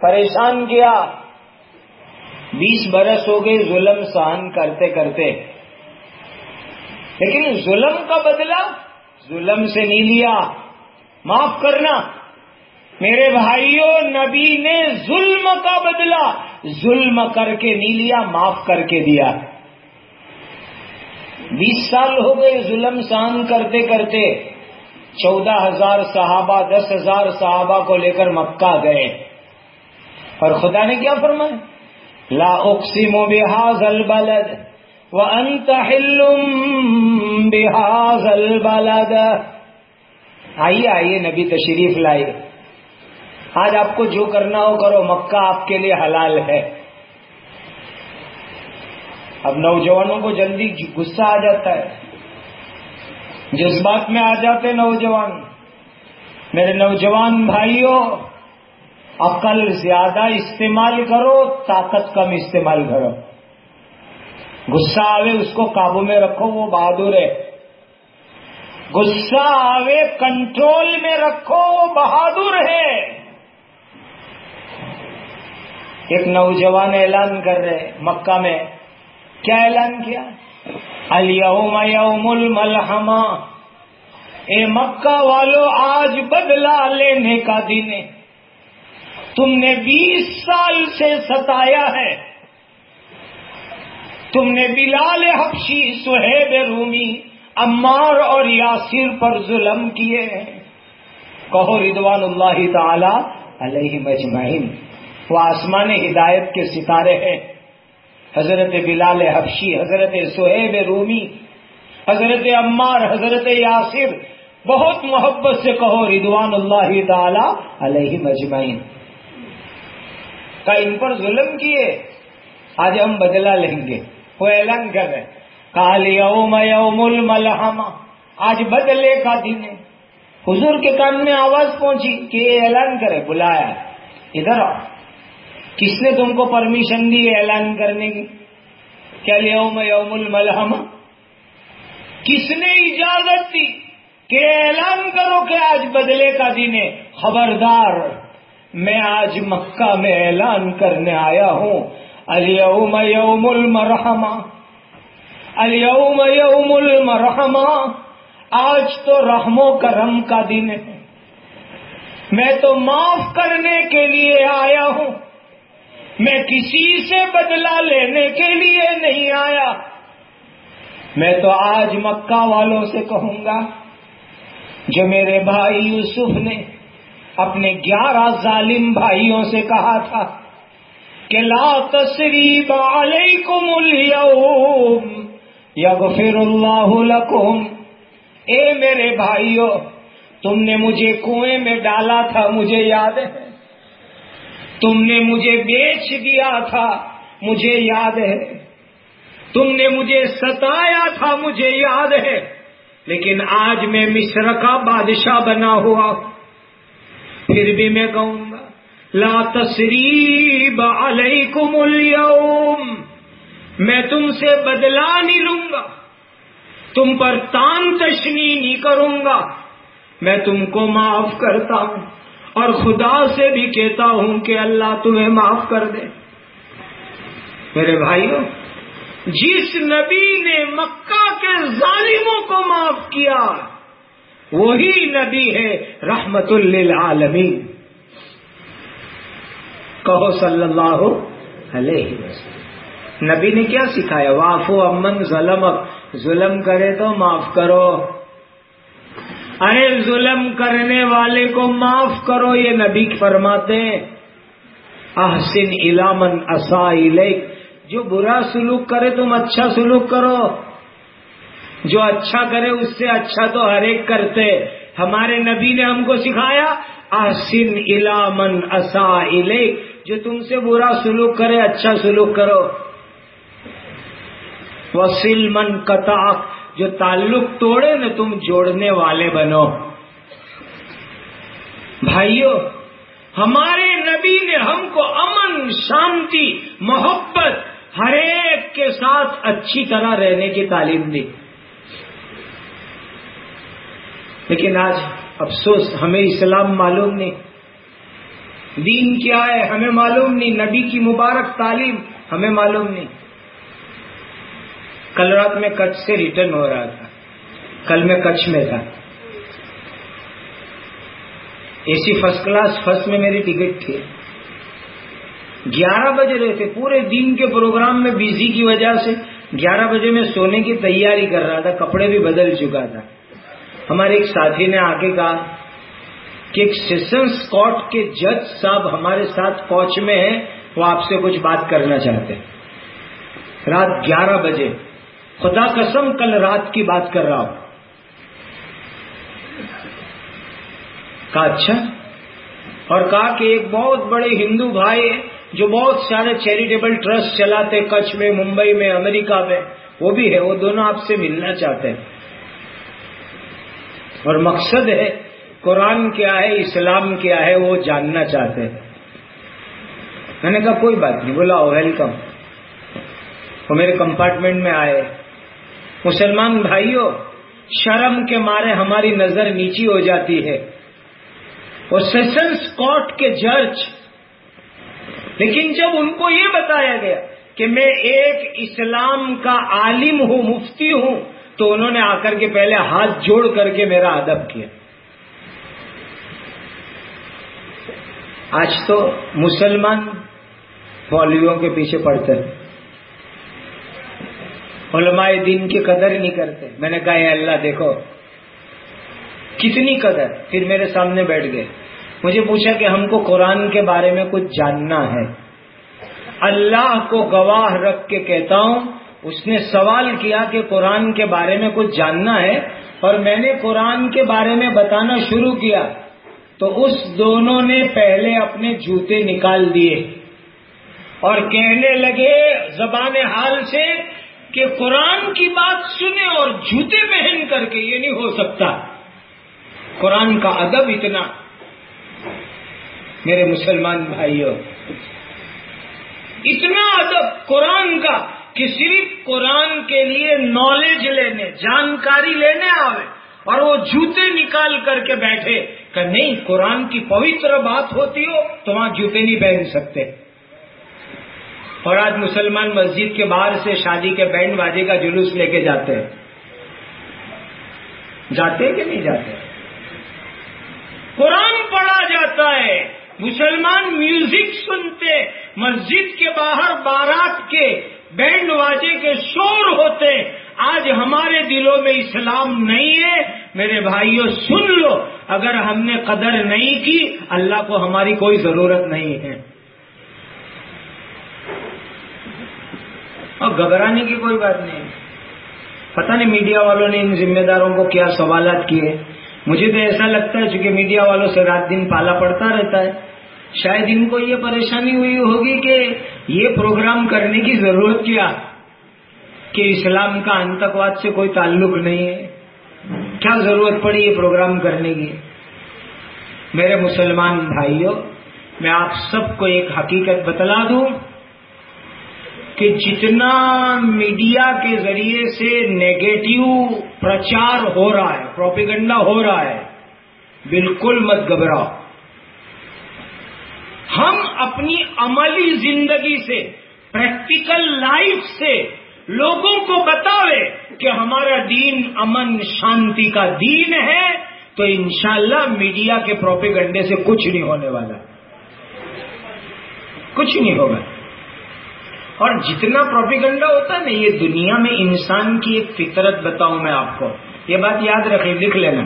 پریشان کیا۔ بیس برس ہو گئے ظلم سہن کرتے کرتے۔ لیکن ظلم کا بدلہ ظلم سے نہیں لیا۔ معاف کرنا۔ میرے بھائیوں نبی نے ظلم کا بدلہ ظلم کر کے نہیں لیا، معاف کر کے دیا۔ بیس سال ہو گئے ظلم سان کرتے کرتے، چودہ ہزار صحابہ، دس ہزار صحابہ کو لے کر مکہ گئے۔ اور خدا نے کیا فرمایا؟ لا اقسم بهذا البلد وانت حل بهذا البلد. آئیے آئیے، نبی تشریف لائے۔ آج آپ کو جو کرنا ہو کرو، مکہ آپ کے لیے حلال ہے۔ اب نوجوانوں کو جلدی غصہ آ جاتا ہے۔ جس بات میں آ جاتے نوجوان۔ میرے نوجوان بھائیوں عقل زیادہ استعمال کرو، طاقت کم استعمال کرو۔ غصہ آوے اس کو قابو میں رکھو، وہ بہادر ہے۔ غصہ آوے کنٹرول میں رکھو، وہ بہادر ہے۔ ایک نوجوان اعلان کر رہے مکہ میں۔ کیا اعلان کیا؟ الیوم یوم الملحمہ۔ اے مکہ والو، آج بدلہ لینے کا دن ہے۔ تم نے بیس سال سے ستایا ہے۔ تم نے بلال حفشی سہیب رومی امار اور یاسر پر ظلم کیے ہیں۔ کہو ردوان اللہ تعالی علیہ مجمعین وہ آسمان ہدایت کے ستارے ہیں۔ حضرت بلال حفشی حضرت سہیب رومی، حضرت عمار، حضرت یاسر۔ بہت محبت سے کہو ردوان اللہ تعالی علیہ مجمعین کا ان پر ظلم کیے، آج ہم بدلہ لیں گے۔ وہ اعلان کر رہے کال یوم یوم الملحم آج بدلے کا دن ہے۔ حضور کے کان میں آواز پہنچی کہ یہ اعلان کرے، بلایا۔ ادھر آؤ۔ کس نے تم کو پرمیشن دی اعلان کرنے کی؟ کیا یوم یوم الملحم کس نے اجازت دی کہ اعلان کرو کہ آج بدلے کا دن ہے؟ خبردار۔ میں آج مکہ میں اعلان کرنے آیا ہوں۔ الیوم یوم المرحمہ الیوم یوم المرحمہ آج تو رحم و کرم کا دن ہے۔ میں تو معاف کرنے کے لیے آیا ہوں۔ میں کسی سے بدلہ لینے کے لیے نہیں آیا۔ میں تو آج مکہ والوں سے کہوں گا جو میرے بھائی یوسف نے اپنے گیارہ ظالم بھائیوں سے کہا تھا کہ لا تصریب علیکم اليوم یغفر اللہ لکم۔ اے میرے بھائیوں تم نے مجھے کنویں میں ڈالا تھا، مجھے یاد ہے۔ تم نے مجھے بیچ دیا تھا، مجھے یاد ہے۔ تم نے مجھے ستایا تھا، مجھے یاد ہے۔ لیکن آج میں مصر کا بادشاہ بنا ہوا ہوں۔ پھر بھی میں کہوں گا، لا تصریب علیکم اليوم، میں تم سے بدلا نہیں لوں گا، تم پر تان تشنی نہیں کروں گا، میں تم کو معاف کرتا ہوں اور خدا سے بھی کہتا ہوں کہ اللہ تمہیں معاف کر دے۔ میرے بھائیوں، جس نبی نے مکہ کے ظالموں کو معاف کیا وہی نبی ہے رحمت للعالمین۔ کہو صلی اللہ علیہ وسلم۔ نبی نے کیا سکھایا؟ وافو امن ظلم ظلم کرے تو معاف کرو۔ ارے ظلم کرنے والے کو معاف کرو، یہ نبی فرماتے ہیں۔ احسن علامن اصا جو برا سلوک کرے تم اچھا سلوک کرو۔ جو اچھا کرے اس سے اچھا تو ہر ایک کرتے۔ ہمارے نبی نے ہم کو سکھایا، آسن علامن اصا جو تم سے برا سلوک کرے اچھا سلوک کرو۔ وسیل من قطع جو تعلق توڑے نا تم جوڑنے والے بنو۔ بھائیو، ہمارے نبی نے ہم کو امن، شانتی، محبت ہر ایک کے ساتھ اچھی طرح رہنے کی تعلیم دی۔ لیکن آج افسوس، ہمیں اسلام معلوم نہیں۔ دین کیا ہے، ہمیں معلوم نہیں۔ نبی کی مبارک تعلیم، ہمیں معلوم نہیں۔ کل رات میں کچھ سے ریٹرن ہو رہا تھا۔ کل میں کچھ میں تھا۔ A C first class first میں میری ٹکٹ تھی۔ گیارہ بجے رہے تھے۔ پورے دن کے پروگرام میں بزی کی وجہ سے گیارہ بجے میں سونے کی تیاری کر رہا تھا۔ کپڑے بھی بدل چکا تھا۔ ہمارے ایک ساتھی نے آ کے کہا کہ ایک سیشنس کورٹ کے جج صاحب ہمارے ساتھ کوچ میں ہیں، وہ آپ سے کچھ بات کرنا چاہتے ہیں۔ رات گیارہ بجے۔ خدا قسم، کل رات کی بات کر رہا ہوں۔ کہا اچھا۔ اور کہا کہ ایک بہت بڑے ہندو بھائی جو بہت سارے چیریٹیبل ٹرسٹ چلاتے، کچھ میں، ممبئی میں، امریکہ میں، وہ بھی ہے، وہ دونوں آپ سے ملنا چاہتے ہیں۔ اور مقصد ہے قرآن کیا ہے، اسلام کیا ہے، وہ جاننا چاہتے ہیں۔ میں نے کہا، کوئی بات نہیں، بولا oh, ویلکم وہ میرے کمپارٹمنٹ میں آئے۔ مسلمان بھائیوں شرم کے مارے ہماری نظر نیچی ہو جاتی ہے۔ وہ سیشنس کورٹ کے جج۔ لیکن جب ان کو یہ بتایا گیا کہ میں ایک اسلام کا عالم ہوں، مفتی ہوں تو انہوں نے آ کر کے پہلے ہاتھ جوڑ کر کے میرا ادب کیا۔ آج تو مسلمان فولیوں کے پیچھے پڑتے ہیں۔ علماء دین کی قدر ہی نہیں کرتے۔ میں نے کہا، اے اللہ، دیکھو۔ کتنی قدر۔ پھر میرے سامنے بیٹھ گئے۔ مجھے پوچھا کہ ہم کو قرآن کے بارے میں کچھ جاننا ہے۔ اللہ کو گواہ رکھ کے کہتا ہوں اس نے سوال کیا کہ قرآن کے بارے میں کچھ جاننا ہے اور میں نے قرآن کے بارے میں بتانا شروع کیا تو اس دونوں نے پہلے اپنے جوتے نکال دیے اور کہنے لگے زبان حال سے کہ قرآن کی بات سنے اور جوتے پہن کر کے یہ نہیں ہو سکتا۔ قرآن کا ادب اتنا۔ میرے مسلمان بھائیوں اتنا ادب قرآن کا۔ کہ صرف قرآن کے لیے نالج لینے، جانکاری لینے آئے اور وہ جوتے نکال کر کے بیٹھے کہ نہیں، قرآن کی پوتر بات ہوتی ہو تو وہاں جوتے نہیں پہن سکتے۔ اور آج مسلمان مسجد کے باہر سے شادی کے بینڈ بازی کا جلوس لے کے جاتے ہیں۔ جاتے کہ نہیں جاتے؟ قرآن پڑھا جاتا ہے۔ مسلمان میوزک سنتے، مسجد کے باہر بارات کے بینڈ واجے کے شور ہوتے آج ہمارے دلوں میں اسلام نہیں ہے۔ میرے بھائیوں سن لو، اگر ہم نے قدر نہیں کی، اللہ کو ہماری کوئی ضرورت نہیں ہے۔ اور گھبرانے کی کوئی بات نہیں۔ پتہ نہیں میڈیا والوں نے ان ذمہ داروں کو کیا سوالات کیے۔ مجھے تو ایسا لگتا ہے، چونکہ میڈیا والوں سے رات دن پالا پڑتا رہتا ہے۔ شاید ان کو یہ پریشانی ہوئی ہوگی کہ یہ پروگرام کرنے کی ضرورت کیا؟ کہ اسلام کا انتقواد سے کوئی تعلق نہیں ہے۔ کیا ضرورت پڑی یہ پروگرام کرنے کی؟ میرے مسلمان بھائیوں، میں آپ سب کو ایک حقیقت بتلا دوں کہ جتنا میڈیا کے ذریعے سے نیگیٹو پرچار ہو رہا ہے، پروپیگنڈا ہو رہا ہے، بالکل مت گھبراؤ۔ ہم اپنی عملی زندگی سے پریکٹیکل لائف سے لوگوں کو بتاوے کہ ہمارا دین امن، شانتی کا دین ہے، تو انشاءاللہ میڈیا کے پروپیگنڈے سے کچھ نہیں ہونے والا۔ کچھ نہیں ہوگا۔ اور جتنا پروپیگنڈا ہوتا ہے نا، یہ دنیا میں انسان کی ایک فطرت بتاؤں میں آپ کو۔ یہ بات یاد رکھیں، لکھ لینا۔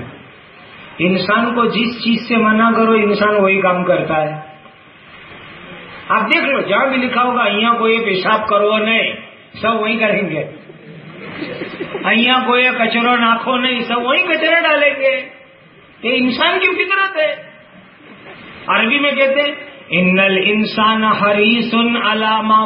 انسان کو جس چیز سے منع کرو، انسان وہی کام کرتا ہے۔ آپ دیکھ لو، جہاں بھی لکھا ہوگا یہاں کو یہ پیشاب کرو نہیں، سب وہی کریں گے۔ کوئی کو کچرو ناکھو نہیں، سب وہی کچرا ڈالیں گے۔ یہ انسان کی فطرت ہے۔ عربی میں کہتے ہیں، انل انسان ہری سن علامہ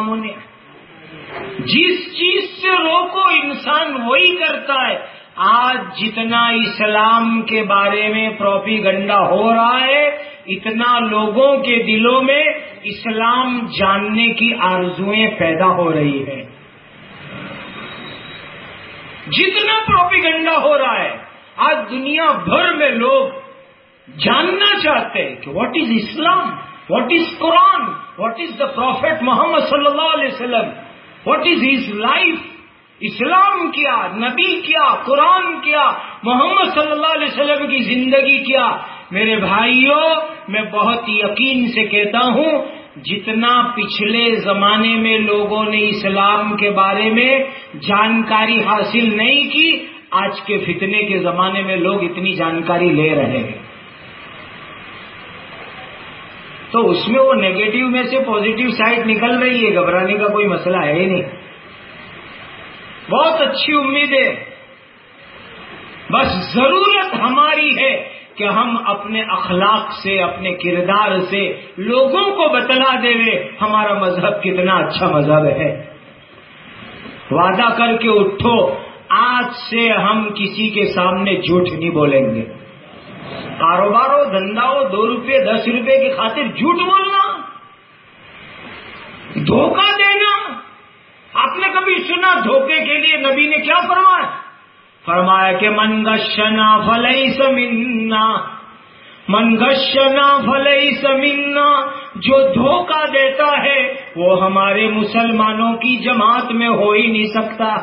جس چیز سے روکو، انسان وہی کرتا ہے۔ آج جتنا اسلام کے بارے میں پروپی گنڈا ہو رہا ہے، اتنا لوگوں کے دلوں میں اسلام جاننے کی آرزویں پیدا ہو رہی ہے جتنا پروپیگنڈا ہو رہا ہے، آج دنیا بھر میں لوگ جاننا چاہتے ہیں کہ what is Islam what is Quran what is the prophet Muhammad صلی اللہ علیہ وسلم what is his life Islam کیا، نبی کیا، قرآن کیا، محمد صلی اللہ علیہ وسلم کی زندگی کیا؟ میرے بھائیوں میں بہت یقین سے کہتا ہوں، جتنا پچھلے زمانے میں لوگوں نے اسلام کے بارے میں جانکاری حاصل نہیں کی، آج کے فتنے کے زمانے میں لوگ اتنی جانکاری لے رہے ہیں۔ تو اس میں وہ نیگیٹو میں سے پوزیٹو سائڈ نکل رہی ہے، گھبرانے کا کوئی مسئلہ ہے ہی نہیں۔ بہت اچھی امید ہے بس ضرورت ہماری ہے کہ ہم اپنے اخلاق سے، اپنے کردار سے لوگوں کو بتلا دے ہمارا مذہب کتنا اچھا مذہب ہے۔ وعدہ کر کے اٹھو، آج سے ہم کسی کے سامنے جھوٹ نہیں بولیں گے۔ کاروبار ہو دھندا ہو دو روپے، دس روپے کی خاطر جھوٹ بولنا۔ دھوکہ آپ نے کبھی سنا دھوکے کے لیے نبی نے کیا فرمایا؟ فرمایا کہ منگشنا فلئی سمنا منگشنا فلئی سمنا جو دھوکہ دیتا ہے، وہ ہمارے مسلمانوں کی جماعت میں ہو ہی نہیں سکتا۔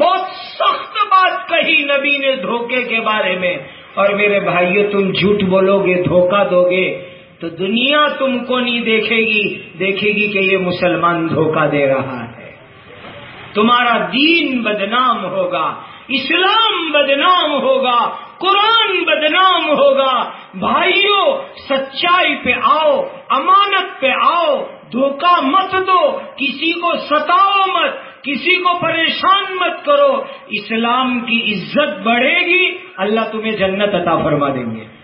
بہت سخت بات کہی نبی نے دھوکے کے بارے میں۔ اور میرے بھائیوں تم جھوٹ بولو گے، دھوکہ دو گے۔ تو دنیا تم کو نہیں دیکھے گی دیکھے گی کہ یہ مسلمان دھوکہ دے رہا ہے۔ تمہارا دین بدنام ہوگا، اسلام بدنام ہوگا، قرآن بدنام ہوگا۔ بھائیوں سچائی پہ آؤ، امانت پہ آؤ، دھوکہ مت دو، کسی کو ستاؤ مت، کسی کو پریشان مت کرو۔ اسلام کی عزت بڑھے گی، اللہ تمہیں جنت عطا فرما دیں گے۔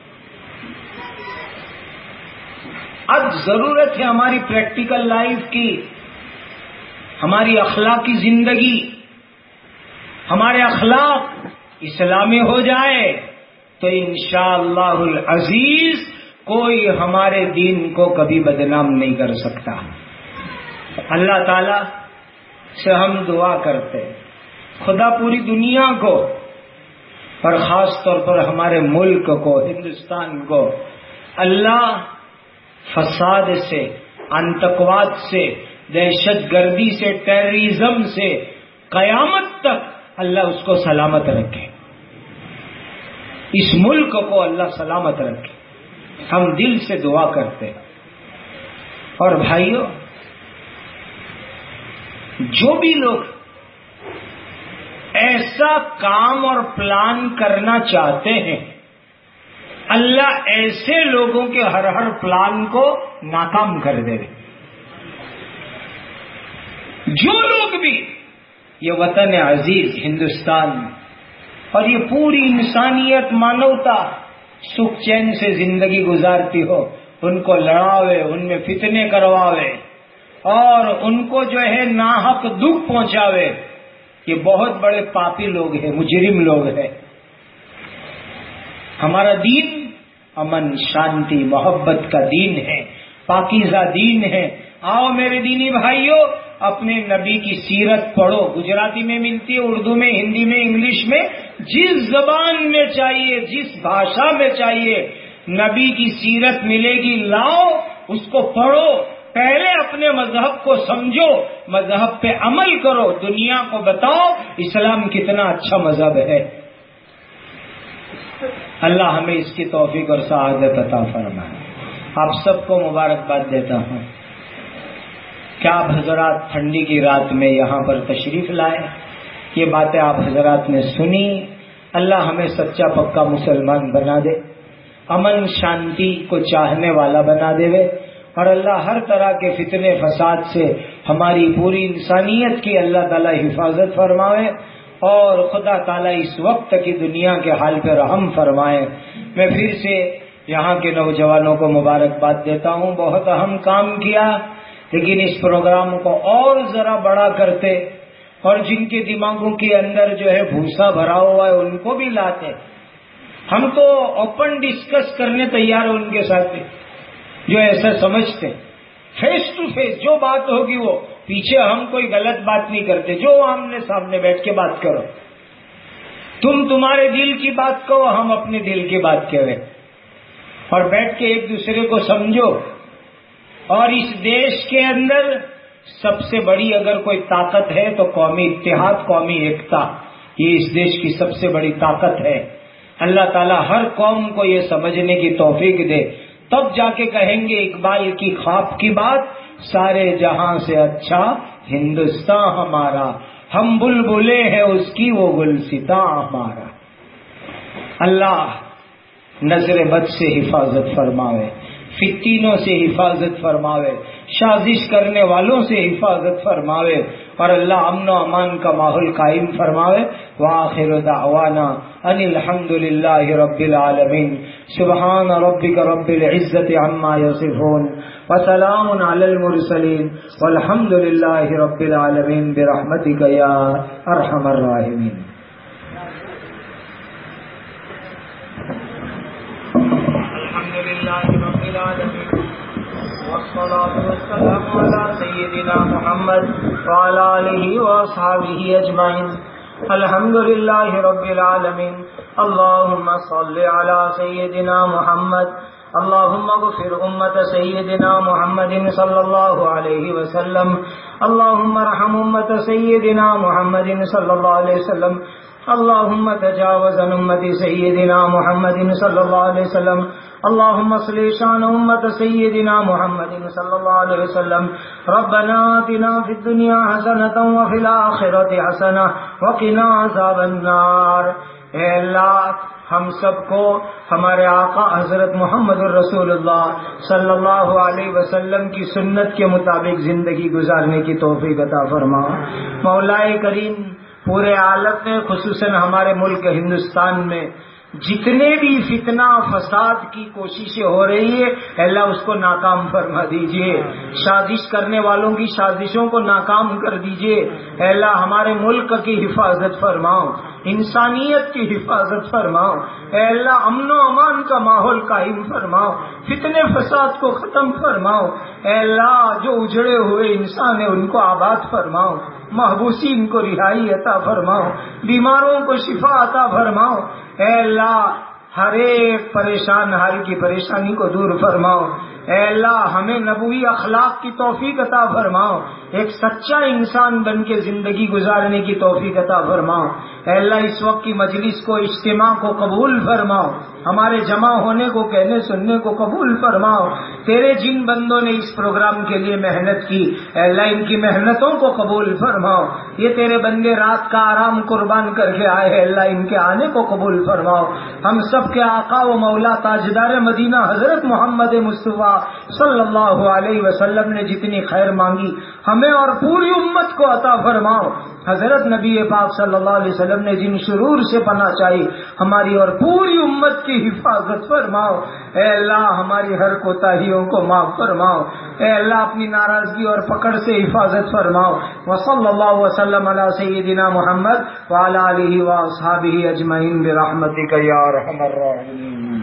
اب ضرورت ہے ہماری پریکٹیکل لائف کی، ہماری اخلاقی زندگی، ہمارے اخلاق اسلامی ہو جائے تو انشاءاللہ اللہ العزیز کوئی ہمارے دین کو کبھی بدنام نہیں کر سکتا۔ اللہ تعالی سے ہم دعا کرتے خدا پوری دنیا کو اور خاص طور پر ہمارے ملک کو، ہندوستان کو، اللہ فساد سے انتقواد سے، دہشت گردی سے ٹیرریزم سے، قیامت تک اللہ اس کو سلامت رکھے۔ اس ملک کو اللہ سلامت رکھے۔ ہم دل سے دعا کرتے۔ اور بھائیوں جو بھی لوگ ایسا کام اور پلان کرنا چاہتے ہیں اللہ ایسے لوگوں کے ہر ہر پلان کو ناکام کر دے۔ جو لوگ بھی یہ وطن عزیز ہندوستان اور یہ پوری انسانیت مانوتا سکھ چین سے زندگی گزارتی ہو، ان کو لڑاوے، ان میں فتنے کرواوے اور ان کو جو ہے ناحق دکھ پہنچاوے، یہ بہت بڑے پاپی لوگ ہیں، مجرم لوگ ہیں۔ ہمارا دین امن، شانتی، محبت کا دین ہے، پاکیزہ دین ہے۔ آؤ میرے دینی بھائیوں اپنے نبی کی سیرت پڑھو۔ گجراتی میں ملتی ہے، اردو میں، ہندی میں، انگلش میں۔ جس زبان میں چاہیے، جس بھاشا میں چاہیے، نبی کی سیرت ملے گی۔ لاؤ، اس کو پڑھو۔ پہلے اپنے مذہب کو سمجھو۔ مذہب پہ عمل کرو۔ دنیا کو بتاؤ، اسلام کتنا اچھا مذہب ہے۔ اللہ ہمیں اس کی توفیق اور سعادت عطا فرمائے۔ آپ سب کو مبارکباد دیتا ہوں۔ کیا آپ حضرات ٹھنڈی کی رات میں یہاں پر تشریف لائے؟ یہ باتیں آپ حضرات نے سنی۔ اللہ ہمیں سچا پکا مسلمان بنا دے۔ امن شانتی کو چاہنے والا بنا دے اور اللہ ہر طرح کے فتنے فساد سے ہماری پوری انسانیت کی اللہ تعالی حفاظت فرمائے اور خدا تعالیٰ اس وقت کی دنیا کے حال پہ رحم فرمائے۔ میں پھر سے یہاں کے نوجوانوں کو مبارکباد دیتا ہوں۔ بہت اہم کام کیا، لیکن اس پروگرام کو اور ذرا بڑا کرتے اور جن کے دماغوں کے اندر جو ہے بھوسا بھرا ہوا ہے، ان کو بھی لاتے۔ ہم تو اوپن ڈسکس کرنے تیار ہیں ان کے ساتھ، جو ایسا سمجھتے۔ فیس ٹو فیس جو بات ہوگی وہ۔ پیچھے ہم کوئی غلط بات نہیں کرتے، جو آمنے سامنے بیٹھ کے بات کرو۔ تم تمہارے دل کی بات کہو، ہم اپنے دل کی بات کہے اور بیٹھ کے ایک دوسرے کو سمجھو۔ اور اس دیش کے اندر سب سے بڑی اگر کوئی طاقت ہے تو قومی اتحاد، قومی ایکتا۔ یہ اس دیش کی سب سے بڑی طاقت ہے۔ اللہ تعالیٰ ہر قوم کو یہ سمجھنے کی توفیق دے۔ تب جا کے کہیں گے، اقبال کی خواب کی بات سارے جہاں سے اچھا ہندوستان ہمارا، ہم بل ہیں اس کی، وہ گل ستا ہمارا۔ اللہ نظر بد سے حفاظت فرماوے، فتینوں سے حفاظت فرماوے، سازش کرنے والوں سے حفاظت فرماوے، اور اللہ امن و امان کا ماحول قائم فرماوے۔ وآخر دعوانا ان الحمد للہ رب العالمین۔ سبحان ربک رب العزت عما یصفون۔ وسلام علی المرسلین. والحمد للہ رب العالمین برحمتک یا ارحم الراحمین. الحمد للہ رب العالمین. والصلاة والسلام على سيدنا محمد وعلى آله وأصحابه أجمعين الحمد لله رب العالمين اللهم صل على سيدنا محمد اللهم اغفر أمة سيدنا محمد صلى الله عليه وسلم. اللهم ارحم أمة سيدنا محمد صلى الله عليه وسلم. اللهم تجاوز عن أمة سيدنا محمد صلى الله عليه وسلم. اللهم صل شان أمة سيدنا محمد صلى الله عليه وسلم. ربنا آتنا في الدنيا حسنة وفي الآخرة حسنة. وقنا عذاب النار. اے اللہ ہم سب کو ہمارے آقا حضرت محمد الرسول اللہ صلی اللہ علیہ وسلم کی سنت کے مطابق زندگی گزارنے کی توفیق عطا فرما۔ مولا کریم پورے عالم میں، خصوصاً ہمارے ملک ہندوستان میں جتنے بھی فتنہ فساد کی کوششیں ہو رہی ہے اللہ اس کو ناکام فرما دیجیے۔ سازش کرنے والوں کی سازشوں کو ناکام کر دیجیے۔ اللہ، ہمارے ملک کی حفاظت فرماؤ انسانیت کی حفاظت فرماؤ اے اللہ، امن و امان کا ماحول قائم فرماؤ فتنے، فساد کو ختم فرماؤ اے اللہ، جو اجڑے ہوئے انسان ہیں، ان کو آباد فرماؤ محبوسین کو رہائی عطا فرماؤ بیماروں کو شفا عطا فرماؤ اے اللہ، ہر ایک پریشان حال کی پریشانی کو دور فرماؤ۔ اے اللہ، ہمیں نبوی اخلاق کی توفیق عطا فرماؤ۔ ایک سچا انسان بن کے زندگی گزارنے کی توفیق عطا فرماؤ۔ اے اللہ، اس وقت کی مجلس کو، اجتماع کو قبول فرماؤ۔ ہمارے جمع ہونے کو، کہنے سننے کو قبول فرماؤ۔ تیرے جن بندوں نے اس پروگرام کے لیے محنت کی، اے اللہ، ان کی محنتوں کو قبول فرماؤ۔ یہ تیرے بندے رات کا آرام قربان کر کے آئے ہیں اللہ، ان کے آنے کو قبول فرماؤ۔ ہم سب کے آقا و مولا تاجدار مدینہ حضرت محمد مصطفیٰ صلی اللہ علیہ وسلم نے جتنی خیر مانگی ہمیں اور پوری امت کو عطا فرماؤ۔ حضرت نبی پاک صلی اللہ علیہ وسلم نے جن شرور سے پناہ چاہی، ہماری اور پوری امت کی حفاظت فرماؤ۔ اے اللہ، ہماری ہر کوتاہیوں کو معاف فرماؤ۔ اے اللہ، اپنی ناراضگی اور پکڑ سے حفاظت فرماؤ۔ وصلی اللہ وسلم علی سیدنا محمد وعلی آلہ و اجمعین برحمتک یا رحم الراحمین۔